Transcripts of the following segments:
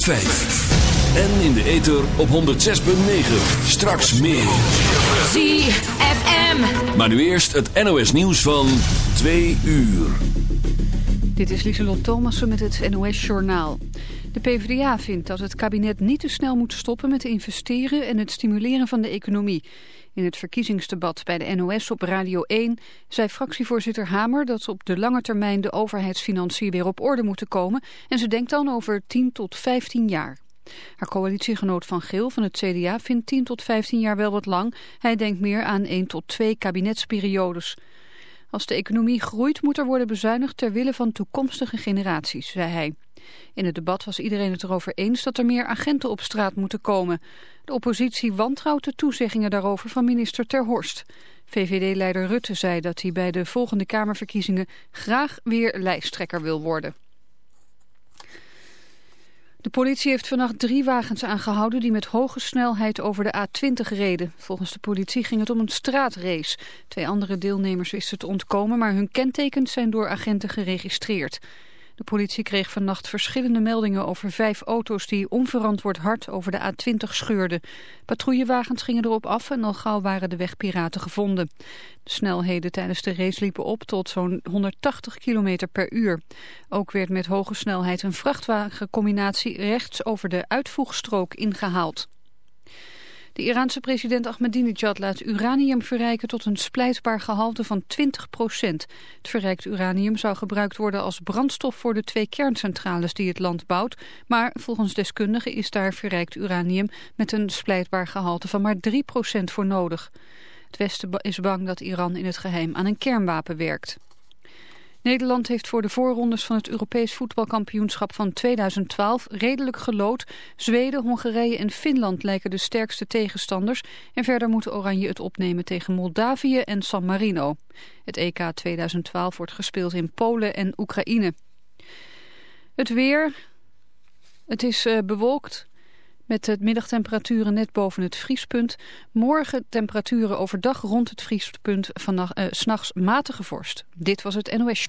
En in de ether op 106.9. Straks meer. ZFM. Maar nu eerst het NOS nieuws van 2 uur. Dit is Lieselot Thomassen met het NOS-journaal. De PvdA vindt dat het kabinet niet te snel moet stoppen met investeren en het stimuleren van de economie. In het verkiezingsdebat bij de NOS op Radio 1 zei fractievoorzitter Hamer dat op de lange termijn de overheidsfinanciën weer op orde moeten komen en ze denkt dan over 10 tot 15 jaar. Haar coalitiegenoot Van Geel van het CDA vindt 10 tot 15 jaar wel wat lang. Hij denkt meer aan 1 tot 2 kabinetsperiodes. Als de economie groeit moet er worden bezuinigd ter wille van toekomstige generaties, zei hij. In het debat was iedereen het erover eens dat er meer agenten op straat moeten komen. De oppositie wantrouwt de toezeggingen daarover van minister Ter Horst. VVD-leider Rutte zei dat hij bij de volgende Kamerverkiezingen graag weer lijsttrekker wil worden. De politie heeft vannacht drie wagens aangehouden die met hoge snelheid over de A20 reden. Volgens de politie ging het om een straatrace. Twee andere deelnemers wisten te ontkomen, maar hun kentekens zijn door agenten geregistreerd. De politie kreeg vannacht verschillende meldingen over vijf auto's die onverantwoord hard over de A20 scheurden. Patrouillewagens gingen erop af en al gauw waren de wegpiraten gevonden. De snelheden tijdens de race liepen op tot zo'n 180 km per uur. Ook werd met hoge snelheid een vrachtwagencombinatie rechts over de uitvoegstrook ingehaald. De Iraanse president Ahmadinejad laat uranium verrijken tot een splijtbaar gehalte van 20 procent. Het verrijkt uranium zou gebruikt worden als brandstof voor de twee kerncentrales die het land bouwt. Maar volgens deskundigen is daar verrijkt uranium met een splijtbaar gehalte van maar 3 procent voor nodig. Het Westen is bang dat Iran in het geheim aan een kernwapen werkt. Nederland heeft voor de voorrondes van het Europees voetbalkampioenschap van 2012 redelijk gelood. Zweden, Hongarije en Finland lijken de sterkste tegenstanders. En verder moet Oranje het opnemen tegen Moldavië en San Marino. Het EK 2012 wordt gespeeld in Polen en Oekraïne. Het weer. Het is uh, bewolkt. Met de middagtemperaturen net boven het vriespunt. Morgen temperaturen overdag rond het vriespunt. Vannacht, uh, s'nachts matige vorst. Dit was het NOS.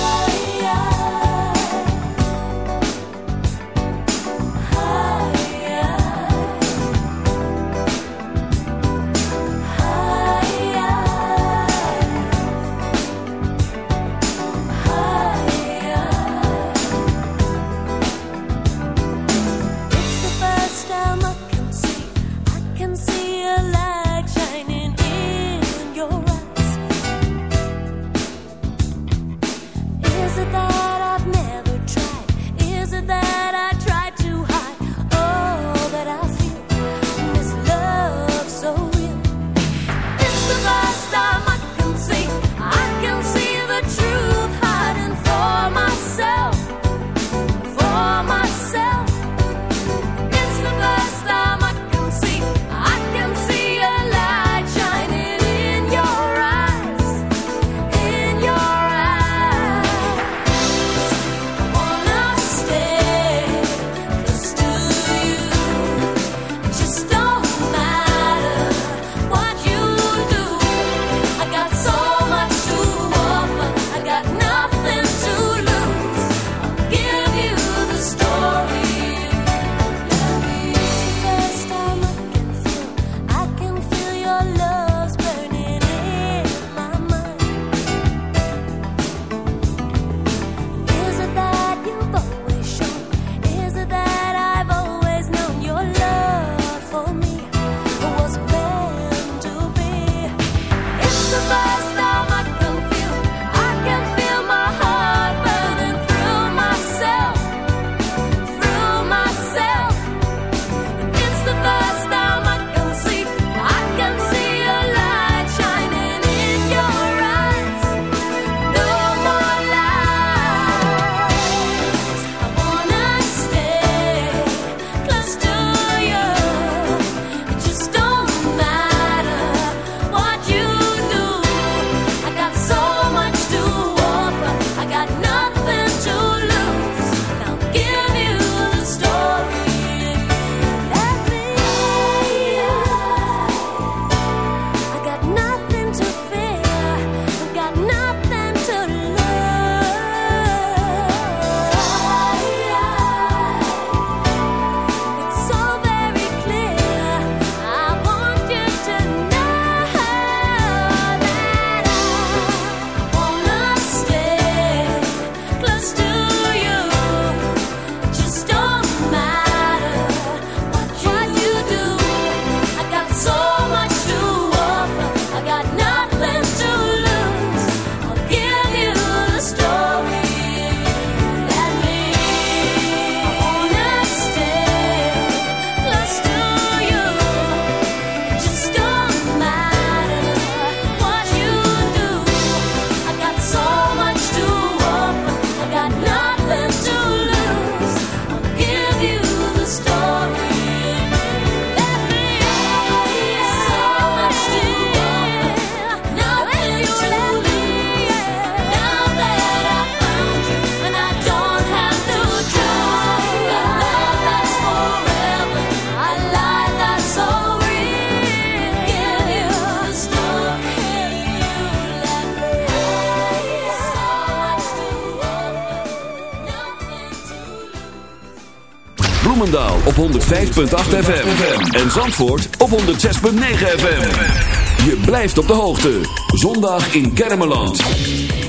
105.8 FM. En Zandvoort op 106.9 FM. Je blijft op de hoogte. Zondag in Kermeland.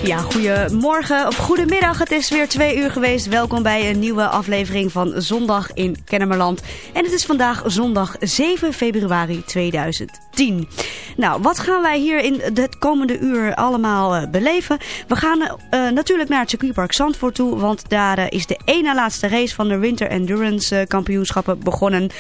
Ja, goedemorgen of goedemiddag. Het is weer twee uur geweest. Welkom bij een nieuwe aflevering van Zondag in Kennemerland. En het is vandaag zondag 7 februari 2010. Nou, wat gaan wij hier in het komende uur allemaal uh, beleven? We gaan uh, natuurlijk naar het circuitpark Zandvoort toe. Want daar uh, is de ene laatste race van de Winter Endurance kampioenschappen begonnen.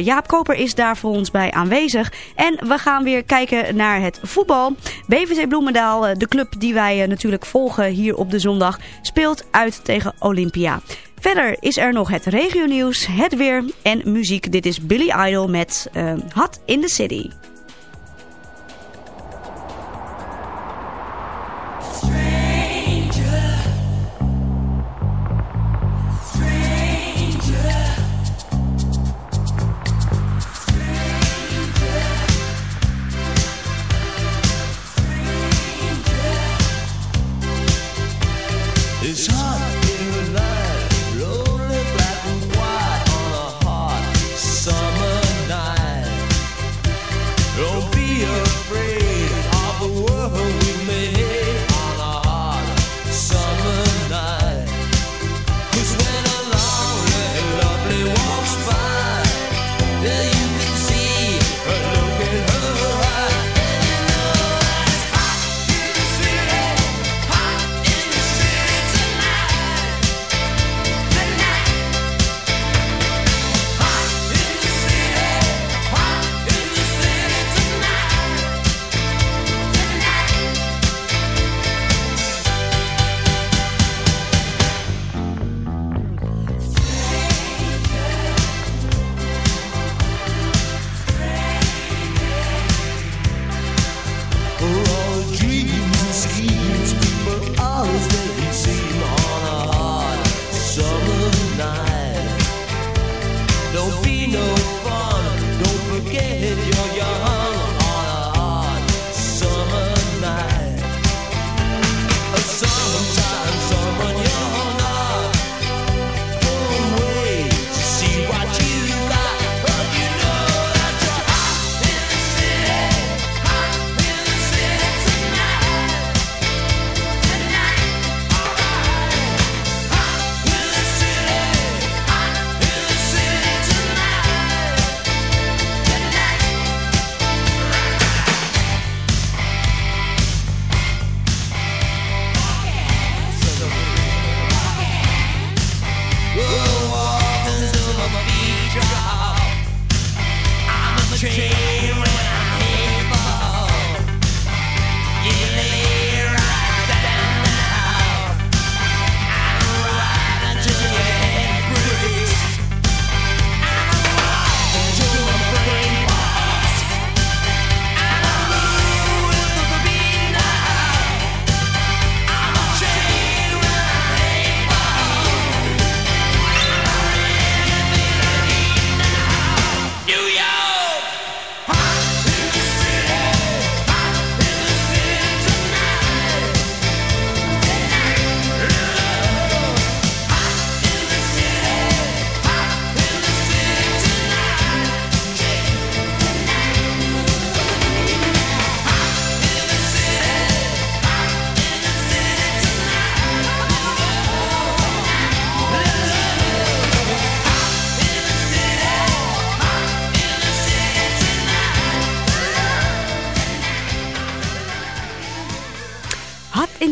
Jaap Koper is daar voor ons bij aanwezig. En we gaan weer kijken naar het voetbal. BVC Bloemendaal, de club die wij natuurlijk volgen hier op de zondag, speelt uit tegen Olympia. Verder is er nog het regionieuws, het weer en muziek. Dit is Billy Idol met Hot in the City.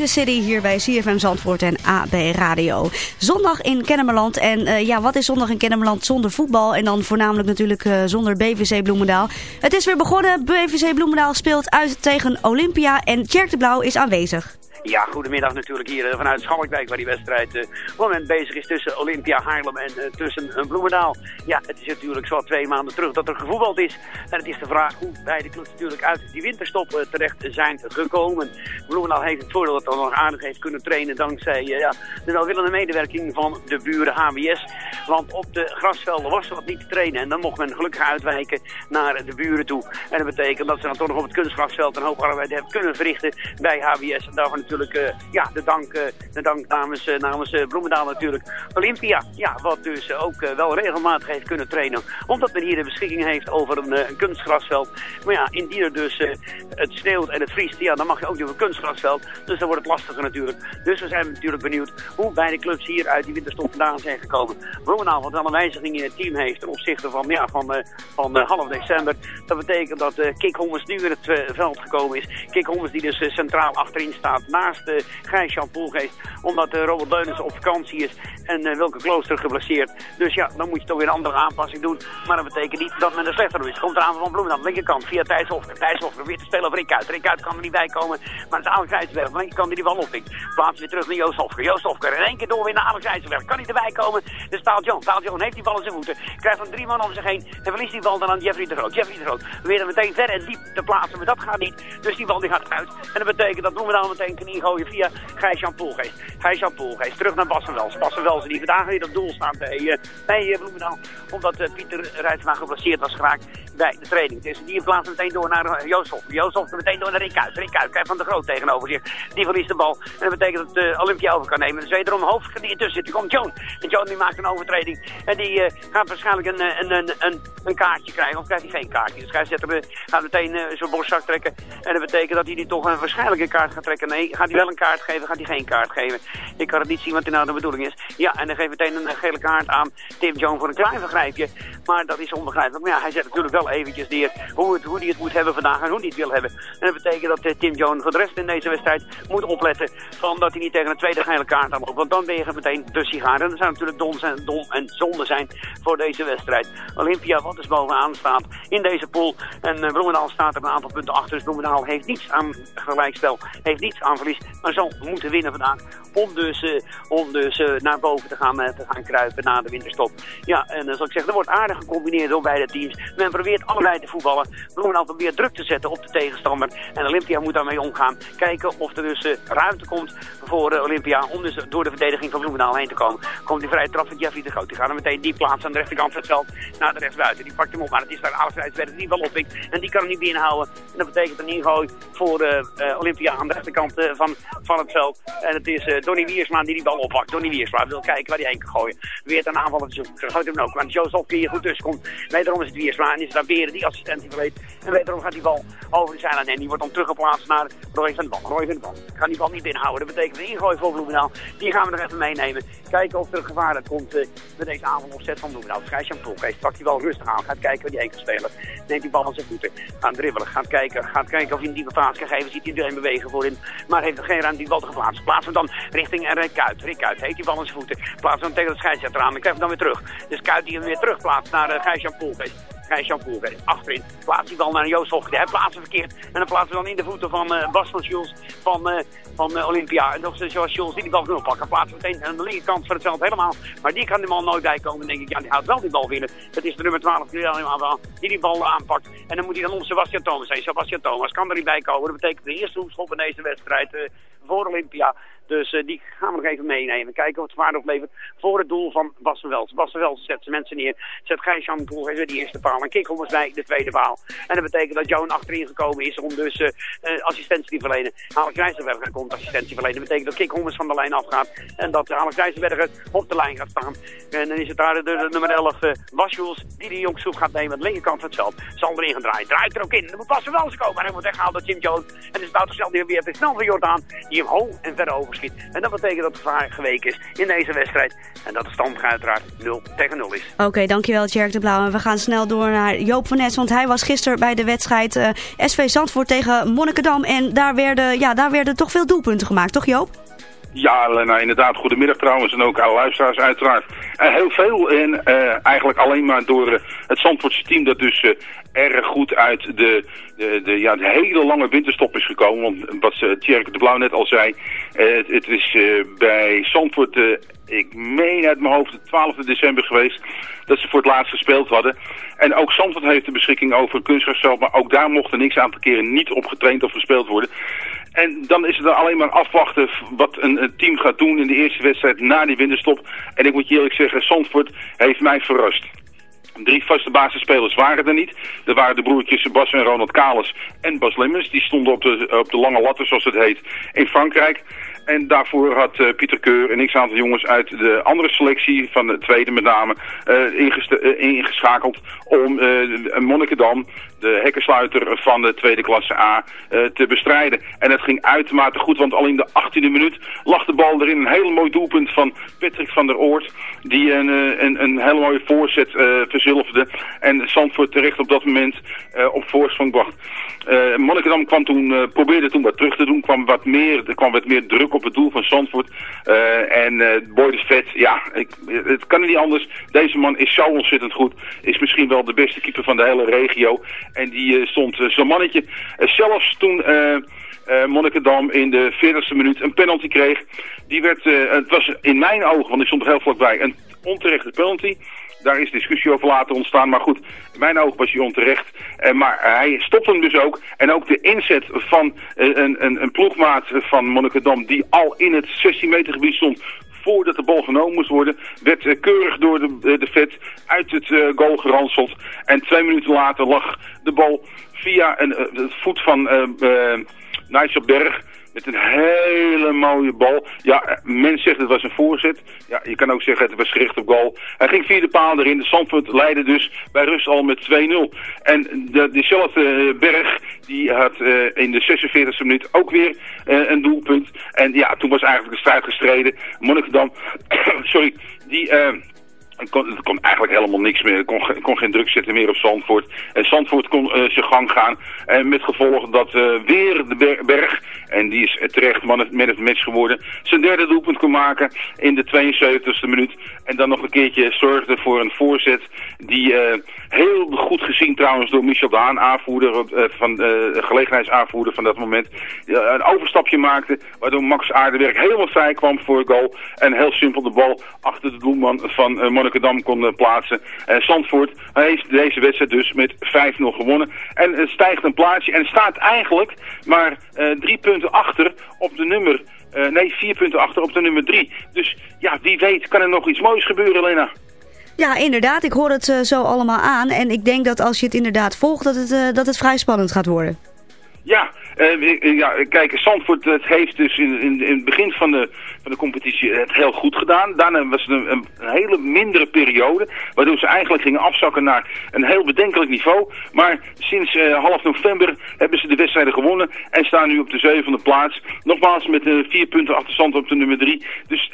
City hier bij CFM Zandvoort en AB Radio. Zondag in Kennemerland. En uh, ja, wat is zondag in Kennemerland zonder voetbal? En dan voornamelijk natuurlijk uh, zonder BVC Bloemendaal. Het is weer begonnen. BVC Bloemendaal speelt uit tegen Olympia. En Tjerk de Blauw is aanwezig. Ja, goedemiddag natuurlijk hier uh, vanuit Schalkwijk waar die wedstrijd uh, op het moment bezig is tussen Olympia Haarlem en uh, tussen Bloemendaal. Ja, het is natuurlijk zo twee maanden terug dat er gevoetbald is. En het is de vraag hoe beide clubs natuurlijk uit die winterstop terecht zijn gekomen. Bloemendaal heeft het voordeel dat hij nog aardig heeft kunnen trainen dankzij ja, de welwillende medewerking van de buren HWS. Want op de grasvelden was er wat niet te trainen en dan mocht men gelukkig uitwijken naar de buren toe. En dat betekent dat ze dan toch nog op het kunstgrasveld een hoop arbeid hebben kunnen verrichten bij HWS. En natuurlijk eh, ja, de dank, eh, de dank namens, eh, namens Bloemendaal natuurlijk. Olympia, ja, wat dus ook wel regelmatig heeft kunnen trainen. Omdat men hier de beschikking heeft over een, kunstgrasveld. Maar ja, indien er dus het sneeuwt en het vriest, ja, dan mag je ook niet op een kunstgrasveld. Dus dan wordt het lastiger natuurlijk. Dus we zijn natuurlijk benieuwd hoe beide clubs hier uit die winterstop vandaan zijn gekomen. Bloemendaal wat wel een wijziging in het team heeft ten opzichte van, ja, van, van half december. Dat betekent dat eh Kik Hommers nu in het veld gekomen is. Kik Hommers die dus centraal achterin staat naast uh, Gijs-Jan Poelgeest. Omdat eh, Robert Leunens op vakantie is en eh, Wilke Klooster geblesseerd. Dus ja, dan moet je toch weer een andere aanpassing doen. Maar dat betekent niet dat men er slechter is. Komt er aan van Bloemen aan de linkerkant via Thijs Hofker. Weer te spelen op Rick uit. Kan er niet bij komen. Maar het is Alex de linkerkant die die bal oppikt. Plaats weer terug naar Joost Hofker. Joost Hofker in één keer door weer naar Alex IJzerberg. Kan niet erbij komen. Dus Taal John. Taal John heeft die bal in zijn voeten. Krijgt van drie man om zich heen. En verliest die bal dan aan Jeffrey de Groot. Jeffrey de Groot weer er meteen ver en diep te plaatsen. Maar dat gaat niet. Dus die bal gaat uit. En dat betekent dat Bloemendaal meteen knie gooien via Gijs-Jan Poelgeest. Gijs-Jan Poelgeest terug naar Bassenwels. Bassenwels die vandaag weer op doel staat bij, uh, bij uh, Bloemendaal. Omdat uh, Pieter Rijtsma geblesseerd was geraakt bij de training. Dus die plaatst meteen door naar. Joost Hoff meteen door naar. Rick Uit krijgt van de Groot tegenover zich. Die verliest de bal. En dat betekent dat uh, Olympia over kan nemen. Dus wederom hoofd die ertussen zit. Die komt Joan. En Joan die maakt een overtreding. En die gaat waarschijnlijk een, een, een, een, een kaartje krijgen. Of krijgt hij geen kaartje. Dus scheidsrechter gaat meteen uh, zijn borstzak trekken. En dat betekent dat hij die toch een waarschijnlijk een kaart gaat trekken. Nee, gaat hij wel een kaart geven, gaat hij geen kaart geven. Ik kan het niet zien wat er nou de bedoeling is. Ja, en dan geeft meteen een gele kaart aan Tim Joan voor een klein vergrijpje. Maar dat is onbegrijpelijk. Maar ja, hij zet natuurlijk wel eventjes neer hoe, het, hoe hij het moet hebben vandaag en hoe hij het wil hebben. En dat betekent dat uh, Tim Joan voor de rest in deze wedstrijd moet opletten. Van dat hij niet tegen een tweede gele kaart aan loopt. Want dan ben je meteen de sigaar. En dat zou natuurlijk dom, zijn, dom en zonde zijn voor deze wedstrijd. Olympia, wat dus bovenaan staat in deze pool. En uh, staat er een aantal punten achter. Dus Bloemendaal heeft niets aan gelijkspel. Heeft niets aan verlies. Maar zal moeten winnen vandaag. Om dus, uh, om dus uh, naar boven te gaan, te gaan kruipen na de winterstop. Ja, en zoals ik zeg, er wordt aardig gecombineerd door beide teams. Men probeert allebei te voetballen. Bloemendaal probeert druk te zetten op de tegenstander. En Olympia moet daarmee omgaan. Kijken of er dus ruimte komt voor Olympia. Om dus door de verdediging van Bloemendaal heen te komen. Komt die vrije trap van Jeffrey de Groot. Die gaat hem meteen die plaats aan de rechterkant van het veld naar de rechtsbuiten. Die pakt hem op, maar het is daar Alex die wel oppikt. En die kan hem niet binnenhouden. En dat betekent een ingooi voor Olympia aan de rechterkant van, van het veld. En het is Donny Wiersma die die bal oppakt. Donny Wiersma wil kijken waar hij heen kan gooien. Weer een aanval, dus gooit hem ook. Maar Joost hier goed tussen komt. Wederom is het Wiersma en is daar weer die assistentie verleed. En wederom gaat die bal over de zijlijn en die wordt dan teruggeplaatst naar Roy van den Bal. Roy van den Bal kan die bal niet binnenhouden. Dat betekent een ingooi voor Bloemendaal. Die gaan we nog even meenemen. Kijken of er gevaar dat komt met deze aanval opzet van Bloemendaal. Schijsjan Poelgeest pakt die bal rustig aan. Gaat kijken waar die heen kan spelen. Neemt die bal aan zijn voeten. Gaat dribbelen. Gaat kijken. Gaat kijken of hij een diepe paas kan geven. Ziet iedereen bewegen voorin. Maar heeft er geen ruimte die bal te geplaatst. Plaats hem dan richting Rick Kuit. Rick Kuit heeft die bal aan zijn voeten. Plaats hem tegen de scheidsrechter aan. En krijgt hem dan weer terug. Dus Kuit die hem weer terugplaatst naar Gijs-Jan Poelgeest. Gijs-Jan Poelgeest. Achterin plaatst die bal naar Joost Hofke. Hij plaatst hem verkeerd. En dan plaatsen we dan in de voeten van uh, Bas van Jules van, uh, van Olympia. En nog zoals Jules die die bal kan oppakken. Plaatsen meteen aan de linkerkant van het veld helemaal. Maar die kan die man nooit bij komen. Dan denk ik, ja, die houdt wel die bal binnen. Dat is de nummer 12 die die bal aanpakt. En dan moet hij dan om Sebastian Thomas zijn. Sebastian Thomas kan er niet bij komen. Dat betekent de eerste hoekschop in deze wedstrijd voor Olympia. Dus uh, die gaan we nog even meenemen. Kijken wat het waarde oplevert voor het doel van Bassen Wels. Bassen Wels zet zijn mensen neer. Zet Gijs-Jan weer die eerste paal. En Kikhommers bij de tweede paal. En dat betekent dat Joan achterin gekomen is om dus uh, uh, assistentie te verlenen. Alex Rijsselberger komt assistentie verlenen. Dat betekent dat Kikhommers van de lijn afgaat. En dat Alex Rijsselberger op de lijn gaat staan. En dan is het daar de, nummer 11 uh, Basjules die de jongsoep gaat nemen aan de linkerkant van het erin gaan draaien. Draait er ook in. Dan moet Bassen Wels komen. Maar hij wordt weggehaald door Jim Jones. En het is Wouter die weer te snel van Jordaan. Die hem hoog en ver En dat betekent dat het gevaar geweken is in deze wedstrijd. En dat de stand uiteraard 0 tegen 0 is. Oké, dankjewel Tjerk de Blauw. En we gaan snel door naar Joop van Nes. Want hij was gisteren bij de wedstrijd uh, SV Zandvoort tegen Monnikendam. En daar werden, ja, daar werden toch veel doelpunten gemaakt, toch Joop? Ja, Lena, inderdaad. Goedemiddag trouwens. En ook alle luisteraars uiteraard. Uh, heel veel. En uh, eigenlijk alleen maar door uh, het Zandvoortse team dat dus erg goed uit de, de, de, ja, de hele lange winterstop is gekomen. Want wat Tjerk de Blauw net al zei. Het, het, is bij Zandvoort, ik meen uit mijn hoofd, de 12 december geweest. Dat ze voor het laatst gespeeld hadden. En ook Zandvoort heeft de beschikking over kunstgrasveld. Maar ook daar mocht er niks aantal keren niet op getraind of gespeeld worden. En dan is het dan alleen maar afwachten wat een, een, team gaat doen in de eerste wedstrijd na die winterstop. En ik moet je eerlijk zeggen, Zandvoort heeft mij verrast. Drie vaste basisspelers waren er niet. Er waren de broertjes Bas en Ronald Kalis en Bas Lemmens. Die stonden op de, op de lange latten, zoals het heet, in Frankrijk. En daarvoor had uh, Pieter Keur en x aantal jongens uit de andere selectie, van de tweede met name, uh, ingeschakeld om Monnikendam, de hekkensluiter van de tweede klasse A, te bestrijden. En het ging uitermate goed, want al in de 18e minuut lag de bal erin. Een heel mooi doelpunt van Patrick van der Oort, die een, een, een hele mooie voorzet verzilverde. En Zandvoort terecht op dat moment op voorsprong bracht. Uh, Monnikendam kwam toen, uh, probeerde toen wat terug te doen, kwam wat meer, er kwam wat meer druk op het doel van Zandvoort. Uh, en uh, Boy de Vet, ja, ik, het kan niet anders. Deze man is zo ontzettend goed. Is misschien wel de beste keeper van de hele regio. En die stond zo'n mannetje. zelfs toen... Uh, Monnikendam in de 40ste minuut een penalty kreeg. Die werd, het was in mijn ogen, want ik stond er heel vlakbij, een onterechte penalty. Daar is discussie over laten ontstaan. Maar goed, mijn ogen was hij onterecht. Uh, maar hij stopt hem dus ook. En ook de inzet van uh, een, een, een ploegmaat van Monnikendam... die al in het 16 meter gebied stond voordat de bal genomen moest worden, werd uh, keurig door de, de vet uit het goal geranseld. En twee minuten later lag de bal via een, het voet van uh, Nigel Berg met een hele mooie bal. Ja, men zegt het was een voorzet. Ja, je kan ook zeggen het was gericht op goal. Hij ging via de paal erin. De Zandvoort leidde dus bij rust al met 2-0. En de, diezelfde Berg, die had uh, in de 46e minuut ook weer uh, een doelpunt. En ja, toen was eigenlijk de strijd gestreden. Monnikendam, sorry, die... kon, er kon eigenlijk helemaal niks meer. Er kon, kon geen druk zetten meer op Zandvoort. En Zandvoort kon uh, zijn gang gaan. En met gevolg dat uh, weer de berg, en die is terecht man het match geworden, zijn derde doelpunt kon maken in de 72e minuut. En dan nog een keertje zorgde voor een voorzet die heel goed gezien trouwens door Michel Daan, aanvoerder, van, gelegenheidsaanvoerder van dat moment, een overstapje maakte. Waardoor Max Aardewerk helemaal vrij kwam voor goal. En heel simpel de bal achter de doelman van uh, Monnikendam kon plaatsen. Zandvoort heeft deze wedstrijd dus met 5-0 gewonnen. En het stijgt een plaatsje en staat eigenlijk maar drie punten achter op de nummer... nee, vier punten achter op de nummer drie. Dus ja, wie weet kan er nog iets moois gebeuren, Lena. Ja, inderdaad. Ik hoor het uh, zo allemaal aan. En ik denk dat als je het inderdaad volgt, dat het, uh, dat het vrij spannend gaat worden. Ja, uh, ja kijk, Zandvoort het heeft dus in, in, het begin van de, van de competitie het heel goed gedaan. Daarna was het een, een, hele mindere periode, waardoor ze eigenlijk gingen afzakken naar een heel bedenkelijk niveau. Maar sinds uh, half november hebben ze de wedstrijden gewonnen en staan nu op de zevende plaats. Nogmaals met uh, vier punten achterstand op de nummer drie. Dus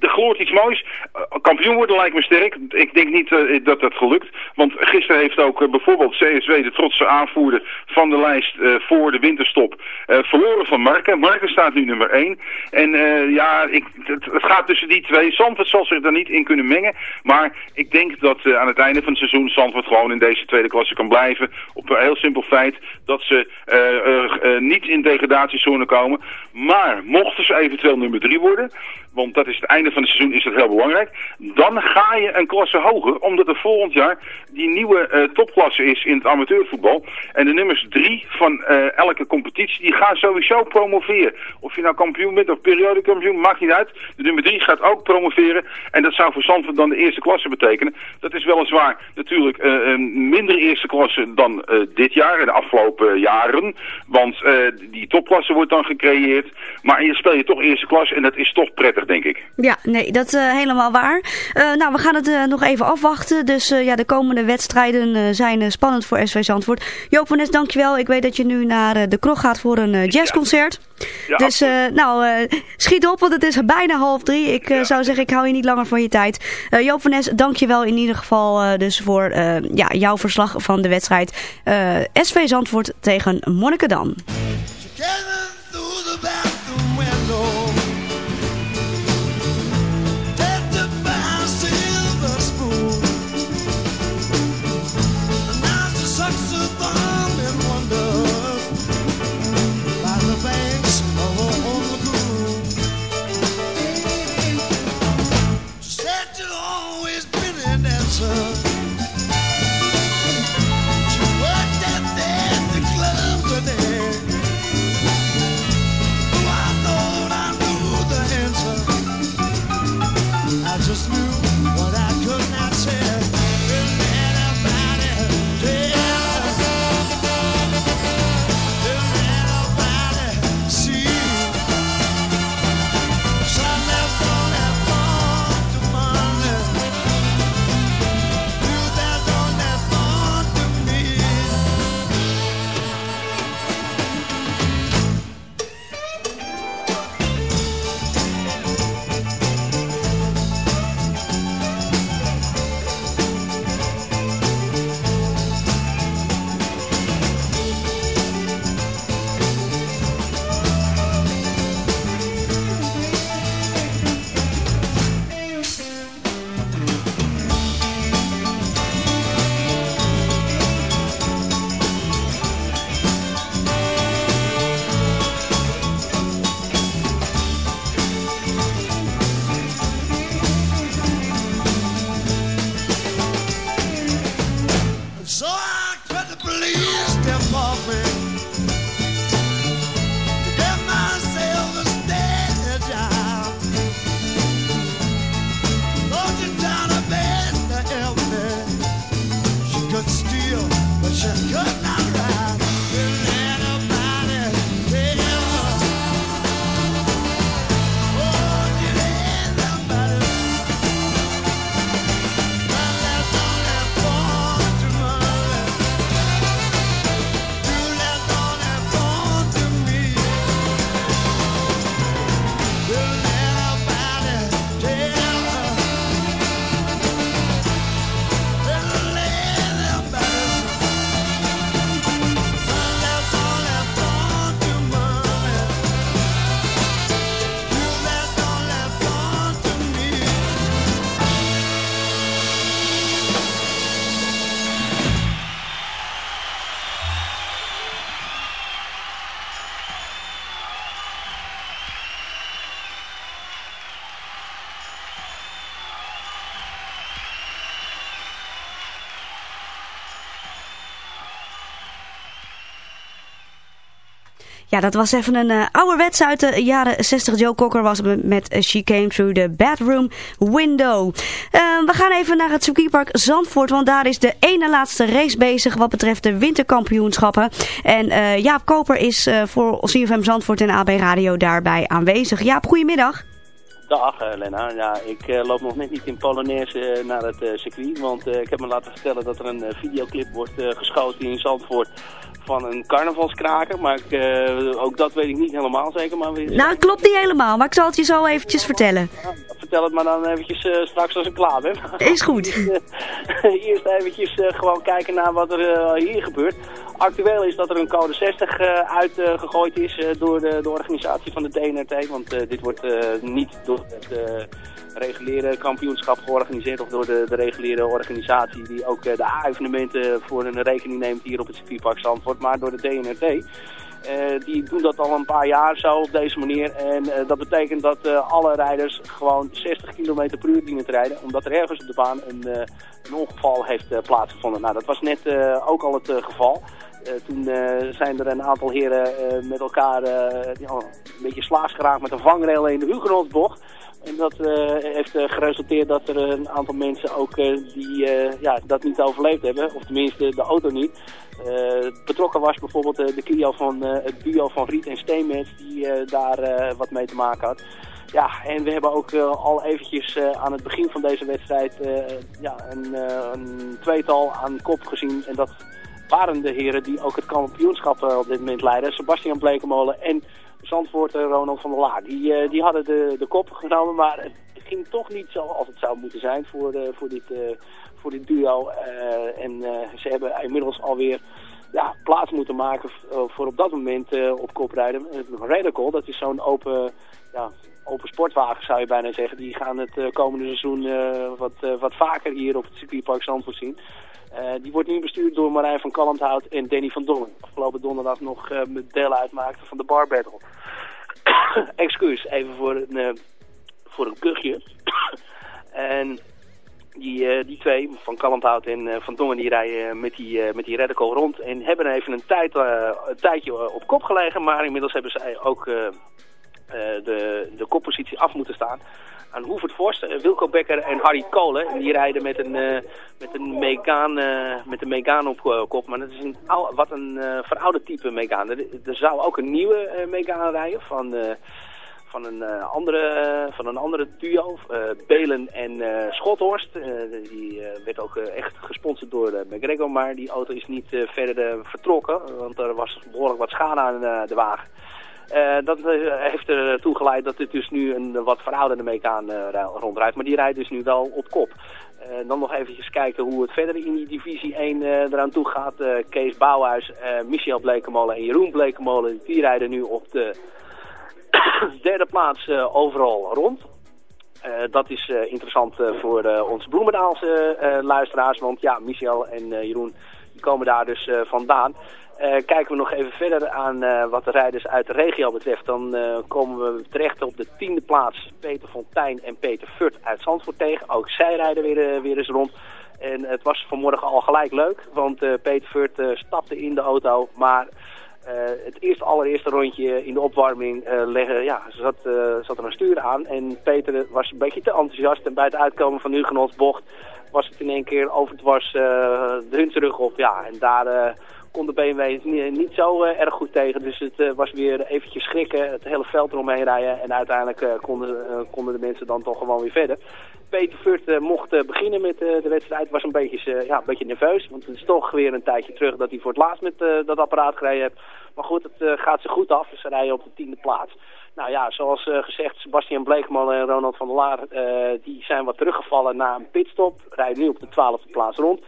er gloort iets moois. Uh, kampioen worden lijkt me sterk. Ik denk niet uh, dat dat gelukt. Want gisteren heeft ook uh, bijvoorbeeld CSW, de trotse aanvoerder van de lijst voor de winterstop, verloren van Marken. Marken staat nu nummer 1. En ja, ik, het, het, gaat tussen die twee. Zandvoort zal zich daar niet in kunnen mengen. Maar ik denk dat aan het einde van het seizoen Zandvoort gewoon in deze tweede klasse kan blijven. Op een heel simpel feit dat ze niet in degradatiezone komen. Maar mochten ze eventueel nummer 3 worden, want dat is het einde van het seizoen is dat heel belangrijk. Dan ga je een klasse hoger, omdat er volgend jaar die nieuwe uh, topklasse is in het amateurvoetbal. En de nummers drie van uh, elke competitie, die gaan sowieso promoveren. Of je nou kampioen bent of periodekampioen, maakt niet uit. De nummer drie gaat ook promoveren. En dat zou voor Zandvoort dan de eerste klasse betekenen. Dat is weliswaar natuurlijk uh, minder eerste klasse dan dit jaar, de afgelopen jaren. Want die topklasse wordt dan gecreëerd. Maar je speel je toch eerste klasse en dat is toch prettig, denk ik. Ja, nee, dat is uh, helemaal waar. Uh, nou, we gaan het uh, nog even afwachten. Dus ja, de komende wedstrijden zijn spannend voor SV Zandvoort. Joop van Nes, dankjewel. Ik weet dat je nu naar de Krog gaat voor een jazzconcert. Ja, dus nou, schiet op, want het is bijna half drie. Ik ja. zou zeggen, ik hou je niet langer van je tijd. Joop van Nes, dankjewel in ieder geval dus voor ja, jouw verslag van de wedstrijd SV Zandvoort tegen Monnikendam. Dat was even een uh, ouderwets uit de jaren 60. Joe Cocker was met uh, She Came Through the Bedroom Window. Uh, we gaan even naar het circuitpark Zandvoort, want daar is de ene laatste race bezig wat betreft de winterkampioenschappen. En Jaap Koper is voor CFM Zandvoort en AB Radio daarbij aanwezig. Jaap, goedemiddag. Dag Lena, ja, ik loop nog net niet in Polonaise naar het circuit, want ik heb me laten vertellen dat er een videoclip wordt geschoten in Zandvoort van een carnavalskraker, maar ik, ook dat weet ik niet helemaal zeker. Maar weer... Nou, klopt niet helemaal, maar ik zal het je zo eventjes vertellen. vertel het maar dan eventjes straks als ik klaar ben. Is goed. Eerst eventjes gewoon kijken naar wat er hier gebeurt. Actueel is dat er een code 60 uitgegooid is door de, de organisatie van de DNRT, want dit wordt niet door het reguliere kampioenschap georganiseerd of door de, de reguliere organisatie die ook de A-evenementen voor een rekening neemt hier op het circuitpark Zandvoort, maar door de DNRT. Uh, die doen dat al een paar jaar zo op deze manier. En uh, dat betekent dat alle rijders gewoon 60 km per uur dienen te rijden. Omdat er ergens op de baan een, ongeval heeft plaatsgevonden. Nou, dat was net ook al het geval. toen zijn er een aantal heren met elkaar een beetje slaags geraakt met een vangrail in de Hugenotbocht. En dat heeft geresulteerd dat er een aantal mensen ook die ja, dat niet overleefd hebben. Of tenminste de auto niet. betrokken was bijvoorbeeld de Clio van het duo van Riet en Steenmens die daar wat mee te maken had. Ja, en we hebben ook al eventjes aan het begin van deze wedstrijd ja, een, een, tweetal aan kop gezien. En dat waren de heren die ook het kampioenschap op dit moment leiden. Sebastian Blekemolen en Zandvoort Ronald van der Laar. Die, die hadden de, de kop genomen, maar het ging toch niet zoals het zou moeten zijn voor, voor, dit, voor dit duo. en ze hebben inmiddels alweer ja, plaats moeten maken voor op dat moment op kop rijden. Radical, dat is zo'n open, ja, open sportwagen zou je bijna zeggen. Die gaan het komende seizoen wat, wat vaker hier op het circuitpark Zandvoort zien. Die wordt nu bestuurd door Marijn van Kalmthout en Danny van Dongen. Afgelopen donderdag nog deel uitmaakte van de Bar Battle. Excuus, even voor een, voor een kuchje. en die, die twee, van Kalmthout en van Dongen, die rijden met die, met die Radical rond. En hebben even een, tijd, een tijdje op kop gelegen. Maar inmiddels hebben zij ook de, de koppositie af moeten staan aan Hoevert Forst, uh, Wilco Becker en Harry Kolen. En die rijden met een, uh, met een Megaan, uh, met een Megaan op kop. Maar dat is een wat een verouderd type Megaan. Er, zou ook een nieuwe Megaan rijden van, van, een, andere, van een andere duo. Belen en Schothorst. die werd ook echt gesponsord door McGregor. Maar die auto is niet verder vertrokken. Want er was behoorlijk wat schade aan de wagen. Uh, dat uh, heeft ertoe geleid dat dit dus nu een wat verouderde Mekaan uh, rondrijdt. Maar die rijdt dus nu wel op kop. dan nog eventjes kijken hoe het verder in die divisie 1 eraan toe gaat. Kees Bouwhuis, Michel Blekemolen en Jeroen Blekemolen, die rijden nu op de derde plaats overal rond. dat is interessant voor onze Bloemendaalse luisteraars. Want ja, Michel en Jeroen die komen daar dus vandaan. Uh, kijken we nog even verder aan uh, wat de rijders uit de regio betreft. Dan uh, komen we terecht op de tiende plaats. Peter Fontijn en Peter Furt uit Zandvoort tegen. Ook zij rijden weer, weer eens rond. En het was vanmorgen al gelijk leuk. Want Peter Furt stapte in de auto. Maar het eerste allereerste rondje in de opwarming leggen, ja, zat, zat er een stuur aan. En Peter was een beetje te enthousiast. En bij het uitkomen van Hugenot's was het in één keer over het was hun terug op. Ja, en daar kon de BMW niet, niet zo uh, erg goed tegen. Dus het uh, was weer eventjes schrikken, het hele veld eromheen rijden. En uiteindelijk uh, konden, konden de mensen dan toch gewoon weer verder. Peter Furt mocht beginnen met de wedstrijd. Was een beetje, ja, een beetje nerveus, want het is toch weer een tijdje terug dat hij voor het laatst met dat apparaat gereden heeft. Maar goed, het gaat ze goed af, ze rijden op de tiende plaats. Nou ja, zoals gezegd, Sebastian Bleekman en Ronald van der Laar, die zijn wat teruggevallen na een pitstop. Rijden nu op de twaalfde plaats rond.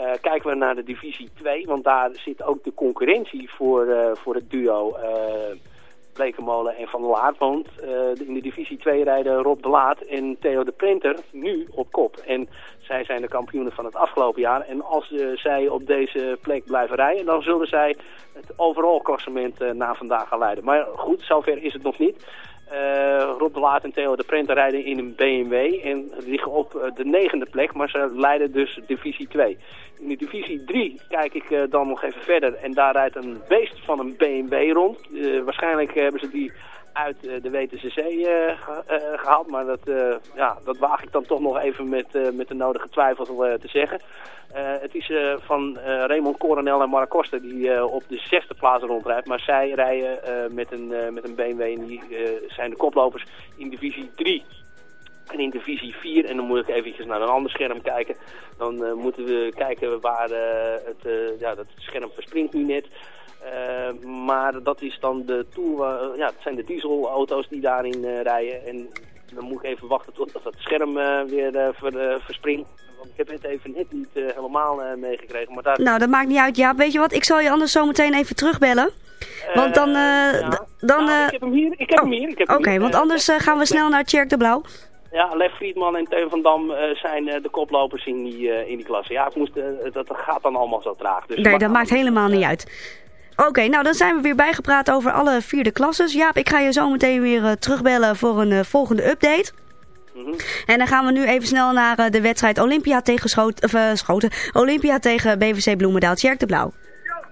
Uh, kijken we naar de divisie 2, want daar zit ook de concurrentie voor, uh, voor het duo uh, en Van der Laat. Want in de divisie 2 rijden Rob de Laat en Theo de Printer nu op kop. En zij zijn de kampioenen van het afgelopen jaar. En als zij op deze plek blijven rijden, dan zullen zij het overal klassement na vandaag gaan leiden. Maar goed, zover is het nog niet. Rob de Laat en Theo de Prenter rijden in een BMW en liggen op de negende plek, maar ze leiden dus divisie 2. In de divisie 3 kijk ik dan nog even verder en daar rijdt een beest van een BMW rond. waarschijnlijk hebben ze die uit de WTCC gehaald, maar dat, ja, dat waag ik dan toch nog even met, met de nodige twijfel te zeggen. het is van Raymond Coronel en Mark Koster die op de zesde plaats rondrijdt. Maar zij rijden met, een, met een BMW en die zijn de koplopers in divisie 3. En in divisie 4, en dan moet ik eventjes naar een ander scherm kijken. Dan moeten we kijken waar het, ja, dat scherm verspringt nu net. Maar dat is dan de tour, ja, het zijn de dieselauto's die daarin rijden. En dan moet ik even wachten tot dat scherm weer ver, verspringt. Want ik heb het even net niet helemaal meegekregen. Maar daar... Nou, dat maakt niet uit. Ja, weet je wat? Ik zal je anders zo meteen even terugbellen. Want dan... Ja. dan nou, ik heb hem hier. Ik heb hem hier. Oké, okay, want anders gaan we snel naar Tjerk de Blauw. Ja, Lef Friedman en Teun van Dam uh, zijn uh, de koplopers in die, uh, in die klasse. Ja, ik moest, dat gaat dan allemaal zo traag. Dus nee, dat maakt helemaal niet uit. Oké, okay, nou dan zijn we weer bijgepraat over alle vierde klasses. Jaap, ik ga je zo meteen weer terugbellen voor een volgende update. Mm -hmm. En dan gaan we nu even snel naar de wedstrijd Olympia tegen, Schoot, of, Schoten. Olympia tegen BVC Bloemendaal. Tjerk de Blauw.